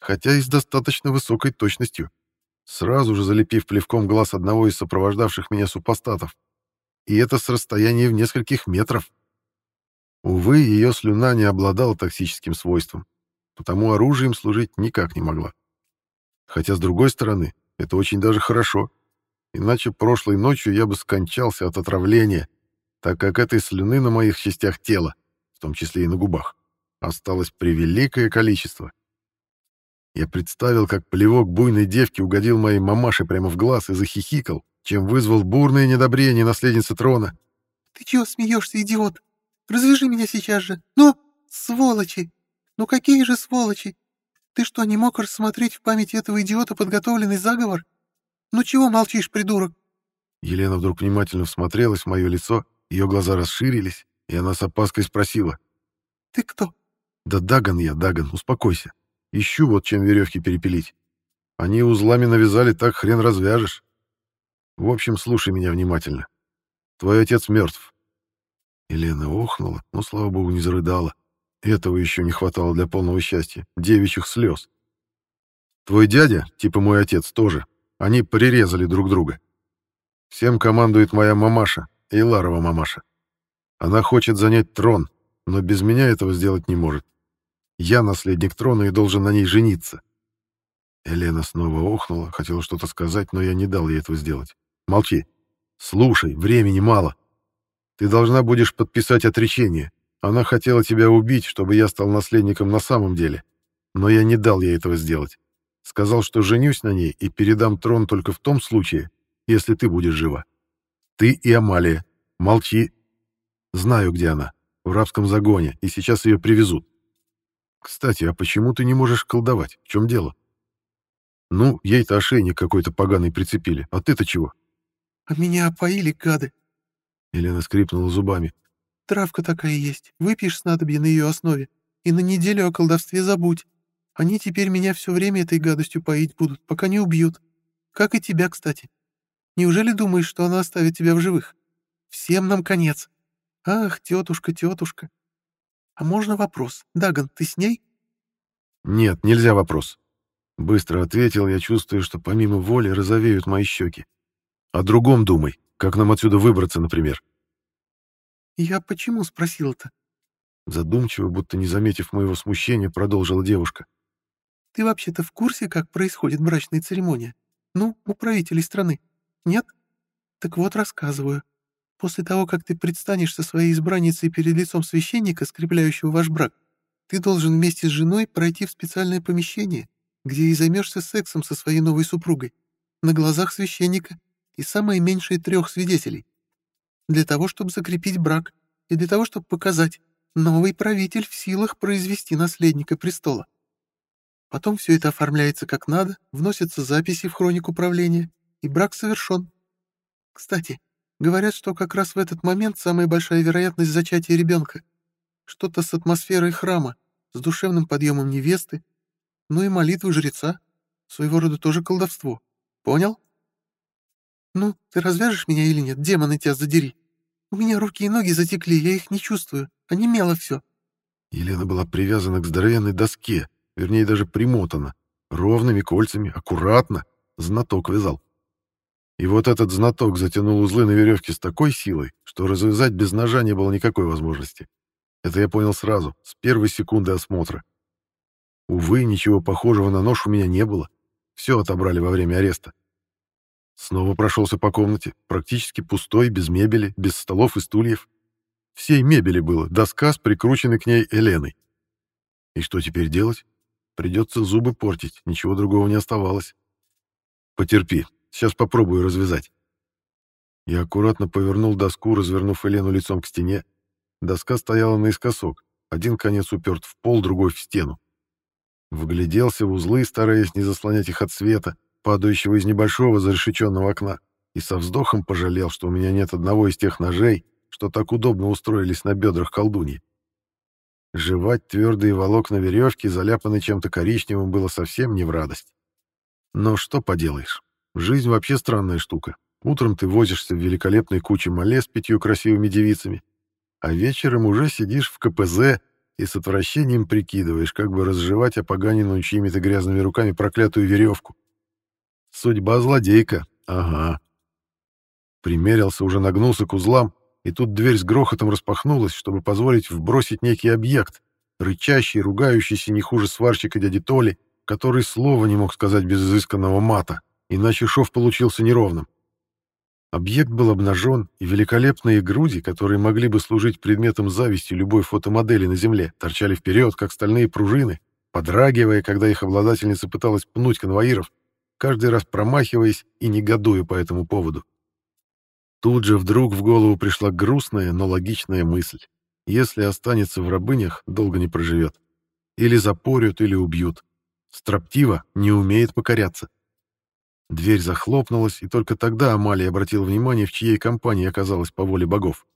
Хотя и с достаточно высокой точностью. Сразу же залепив плевком глаз одного из сопровождавших меня супостатов. И это с расстояния в нескольких метров. Увы, ее слюна не обладала токсическим свойством, потому оружием служить никак не могла. Хотя, с другой стороны, это очень даже хорошо. Иначе прошлой ночью я бы скончался от отравления, так как этой слюны на моих частях тела, в том числе и на губах, осталось превеликое количество. Я представил, как плевок буйной девки угодил моей мамаше прямо в глаз и захихикал, чем вызвал бурное недобрение наследницы трона. «Ты чего смеешься, идиот? Развяжи меня сейчас же! Ну, сволочи! Ну какие же сволочи! Ты что, не мог рассмотреть в памяти этого идиота подготовленный заговор? Ну чего молчишь, придурок?» Елена вдруг внимательно всмотрелась в мое лицо, ее глаза расширились, и она с опаской спросила. «Ты кто?» «Да Даган я, Даган, успокойся. Ищу вот чем веревки перепилить. Они узлами навязали, так хрен развяжешь. В общем, слушай меня внимательно. Твой отец мертв». Елена охнула, но, слава богу, не зарыдала. Этого еще не хватало для полного счастья, девичьих слез. Твой дядя, типа мой отец, тоже, они прирезали друг друга. Всем командует моя мамаша, Эйларова мамаша. Она хочет занять трон, но без меня этого сделать не может. Я наследник трона и должен на ней жениться. Елена снова охнула, хотела что-то сказать, но я не дал ей этого сделать. Молчи. Слушай, времени мало. Ты должна будешь подписать отречение. Она хотела тебя убить, чтобы я стал наследником на самом деле. Но я не дал ей этого сделать. Сказал, что женюсь на ней и передам трон только в том случае, если ты будешь жива. Ты и Амалия. Молчи. Знаю, где она. В рабском загоне, и сейчас ее привезут. Кстати, а почему ты не можешь колдовать? В чем дело? Ну, ей-то ошейник какой-то поганый прицепили. А ты-то чего? А меня опоили, гады. Елена скрипнула зубами. Травка такая есть. Выпьешь снадобье на ее основе, и на неделю о колдовстве забудь. Они теперь меня все время этой гадостью поить будут, пока не убьют. Как и тебя, кстати. Неужели думаешь, что она оставит тебя в живых? Всем нам конец. Ах, тетушка, тетушка. А можно вопрос? Даган, ты с ней? Нет, нельзя вопрос. Быстро ответил я, чувствую, что помимо воли розовеют мои щеки. О другом думай, как нам отсюда выбраться, например. Я почему спросил-то? Задумчиво, будто не заметив моего смущения, продолжила девушка. Ты вообще-то в курсе, как происходит брачная церемония? Ну, у правителей страны. Нет? Так вот, рассказываю. После того, как ты предстанешь со своей избранницей перед лицом священника, скрепляющего ваш брак, ты должен вместе с женой пройти в специальное помещение, где и займешься сексом со своей новой супругой, на глазах священника и самое меньшее трех свидетелей. Для того, чтобы закрепить брак, и для того, чтобы показать, новый правитель в силах произвести наследника престола. Потом все это оформляется как надо, вносятся записи в хронику управления, и брак совершен. Кстати, говорят, что как раз в этот момент самая большая вероятность зачатия ребенка. Что-то с атмосферой храма, с душевным подъемом невесты, ну и молитвы жреца. Своего рода тоже колдовство. Понял? Ну, ты развяжешь меня или нет, демоны тебя задери. У меня руки и ноги затекли, я их не чувствую, онемело все. Елена была привязана к здоровенной доске, вернее, даже примотана, ровными кольцами, аккуратно, знаток вязал. И вот этот знаток затянул узлы на веревке с такой силой, что развязать без ножа не было никакой возможности. Это я понял сразу, с первой секунды осмотра. Увы, ничего похожего на нож у меня не было. Все отобрали во время ареста. Снова прошелся по комнате, практически пустой, без мебели, без столов и стульев. Всей мебели было, доска с прикрученной к ней Еленой. И что теперь делать? Придется зубы портить, ничего другого не оставалось. Потерпи, сейчас попробую развязать. Я аккуратно повернул доску, развернув Елену лицом к стене. Доска стояла наискосок, один конец уперт в пол, другой в стену. Вгляделся в узлы, стараясь не заслонять их от света, падающего из небольшого зарешеченного окна, и со вздохом пожалел, что у меня нет одного из тех ножей, что так удобно устроились на бедрах колдуньи. Жевать твердые волокна веревки, заляпанные чем-то коричневым, было совсем не в радость. Но что поделаешь, жизнь вообще странная штука. Утром ты возишься в великолепной куче мале с пятью красивыми девицами, а вечером уже сидишь в КПЗ и с отвращением прикидываешь, как бы разжевать опоганенную чьими-то грязными руками проклятую веревку. Судьба злодейка, ага. Примерился, уже нагнулся к узлам, и тут дверь с грохотом распахнулась, чтобы позволить вбросить некий объект, рычащий, ругающийся не хуже сварщика дяди Толи, который слова не мог сказать без изысканного мата, иначе шов получился неровным. Объект был обнажен, и великолепные груди, которые могли бы служить предметом зависти любой фотомодели на Земле, торчали вперед, как стальные пружины, подрагивая, когда их обладательница пыталась пнуть конвоиров, каждый раз промахиваясь и негодуя по этому поводу. Тут же вдруг в голову пришла грустная, но логичная мысль. Если останется в рабынях, долго не проживет. Или запорют, или убьют. Строптива не умеет покоряться. Дверь захлопнулась, и только тогда Амалия обратила внимание, в чьей компании оказалась по воле богов.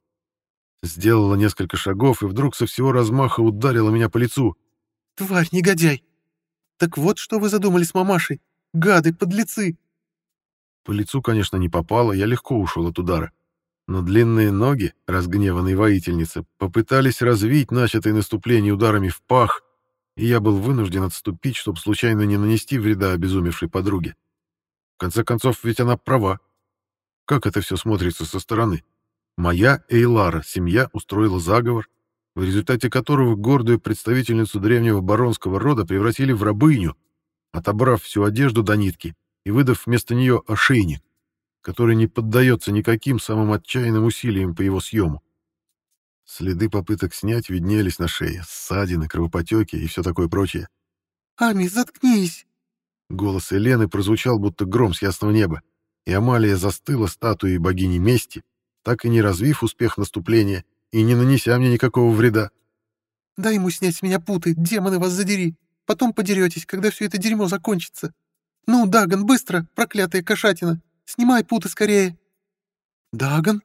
Сделала несколько шагов и вдруг со всего размаха ударила меня по лицу. «Тварь, негодяй! Так вот, что вы задумали с мамашей! Гады, подлецы!» По лицу, конечно, не попало, я легко ушел от удара. Но длинные ноги, разгневанной воительницы, попытались развить начатое наступление ударами в пах, и я был вынужден отступить, чтобы случайно не нанести вреда обезумевшей подруге. В конце концов, ведь она права. Как это все смотрится со стороны? Моя Эйлара, семья, устроила заговор, в результате которого гордую представительницу древнего баронского рода превратили в рабыню, отобрав всю одежду до нитки и выдав вместо нее ошейник, который не поддается никаким самым отчаянным усилиям по его съему. Следы попыток снять виднелись на шее, ссадины, кровопотеки и все такое прочее. «Ами, заткнись!» Голос Елены прозвучал, будто гром с ясного неба, и Амалия застыла статуей богини мести, так и не развив успех наступления и не нанеся мне никакого вреда. «Дай ему снять с меня путы, демоны вас задери! Потом подеретесь, когда все это дерьмо закончится!» «Ну, Даган, быстро, проклятая кошатина! Снимай путы скорее!» «Даган?»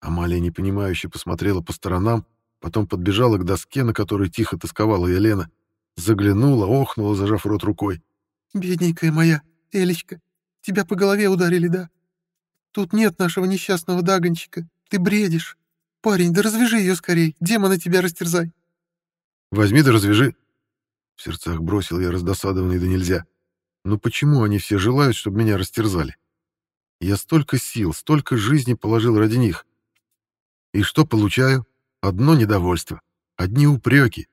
Амалия непонимающе посмотрела по сторонам, потом подбежала к доске, на которой тихо тосковала Елена, заглянула, охнула, зажав рот рукой. «Бедненькая моя, Элечка, тебя по голове ударили, да? Тут нет нашего несчастного Дагончика, ты бредишь. Парень, да развяжи ее скорей, демона тебя растерзай». «Возьми да развяжи!» В сердцах бросил я раздосадованный да нельзя. Но почему они все желают, чтобы меня растерзали? Я столько сил, столько жизни положил ради них. И что получаю? Одно недовольство. Одни упреки.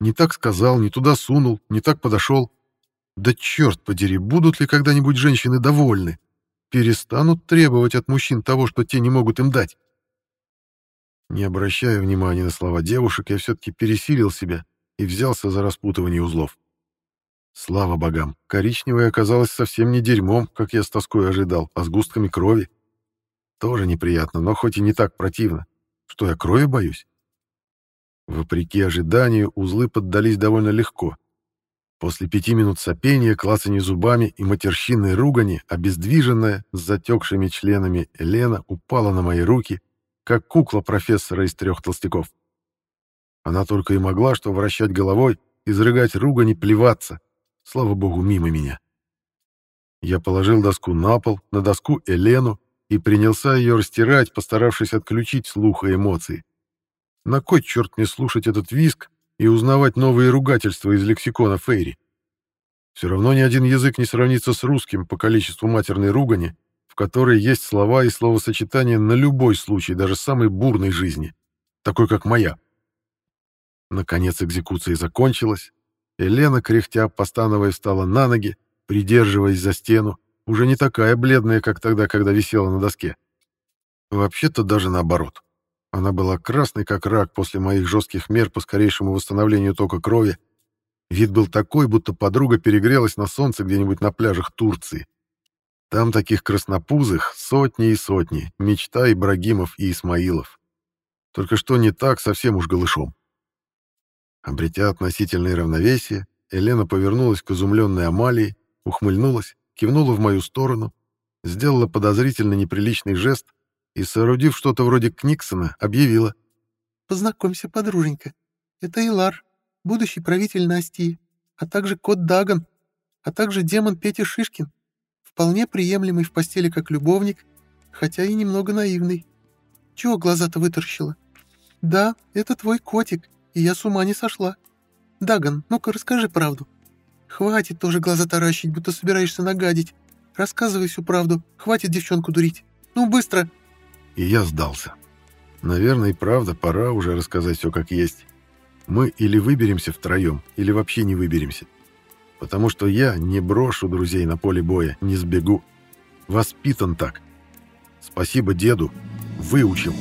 Не так сказал, не туда сунул, не так подошел. Да черт подери, будут ли когда-нибудь женщины довольны? Перестанут требовать от мужчин того, что те не могут им дать? Не обращая внимания на слова девушек, я все-таки пересилил себя и взялся за распутывание узлов. Слава богам, коричневая оказалась совсем не дерьмом, как я с тоской ожидал, а с густками крови. Тоже неприятно, но хоть и не так противно. Что я крови боюсь? Вопреки ожиданию, узлы поддались довольно легко. После пяти минут сопения, клацания зубами и матерщинной ругани, обездвиженная, с затекшими членами Елена упала на мои руки, как кукла профессора из трех толстяков. Она только и могла что вращать головой, изрыгать ругань и плеваться, Слава богу, мимо меня. Я положил доску на пол, на доску Элену и принялся ее растирать, постаравшись отключить слух и эмоции. На кой черт мне слушать этот виск и узнавать новые ругательства из лексикона Фейри? Все равно ни один язык не сравнится с русским по количеству матерной ругани, в которой есть слова и словосочетания на любой случай, даже самой бурной жизни, такой как моя. Наконец экзекуция закончилась, Елена, кряхтя, постановая, встала на ноги, придерживаясь за стену, Уже не такая бледная, как тогда, когда висела на доске. Вообще-то даже наоборот. Она была красной, как рак после моих жестких мер по скорейшему восстановлению тока крови. Вид был такой, будто подруга перегрелась на солнце где-нибудь на пляжах Турции. Там таких краснопузых сотни и сотни, мечта Ибрагимов и Исмаилов. Только что не так, совсем уж голышом. Обретя относительное равновесие, Елена повернулась к изумленной Амалии, ухмыльнулась, кивнула в мою сторону, сделала подозрительно неприличный жест и, соорудив что-то вроде Книксона, объявила. «Познакомься, подруженька. Это Илар, будущий правитель Настии, а также кот Даган, а также демон Петя Шишкин, вполне приемлемый в постели как любовник, хотя и немного наивный. Чего глаза-то вытаращила? Да, это твой котик, и я с ума не сошла. Даган, ну-ка расскажи правду. Хватит тоже глаза таращить, будто собираешься нагадить. Рассказывай всю правду, хватит девчонку дурить. Ну, быстро!» И я сдался. Наверное, и правда, пора уже рассказать все как есть. Мы или выберемся втроем, или вообще не выберемся. Потому что я не брошу друзей на поле боя, не сбегу. Воспитан так. Спасибо деду. Выучил.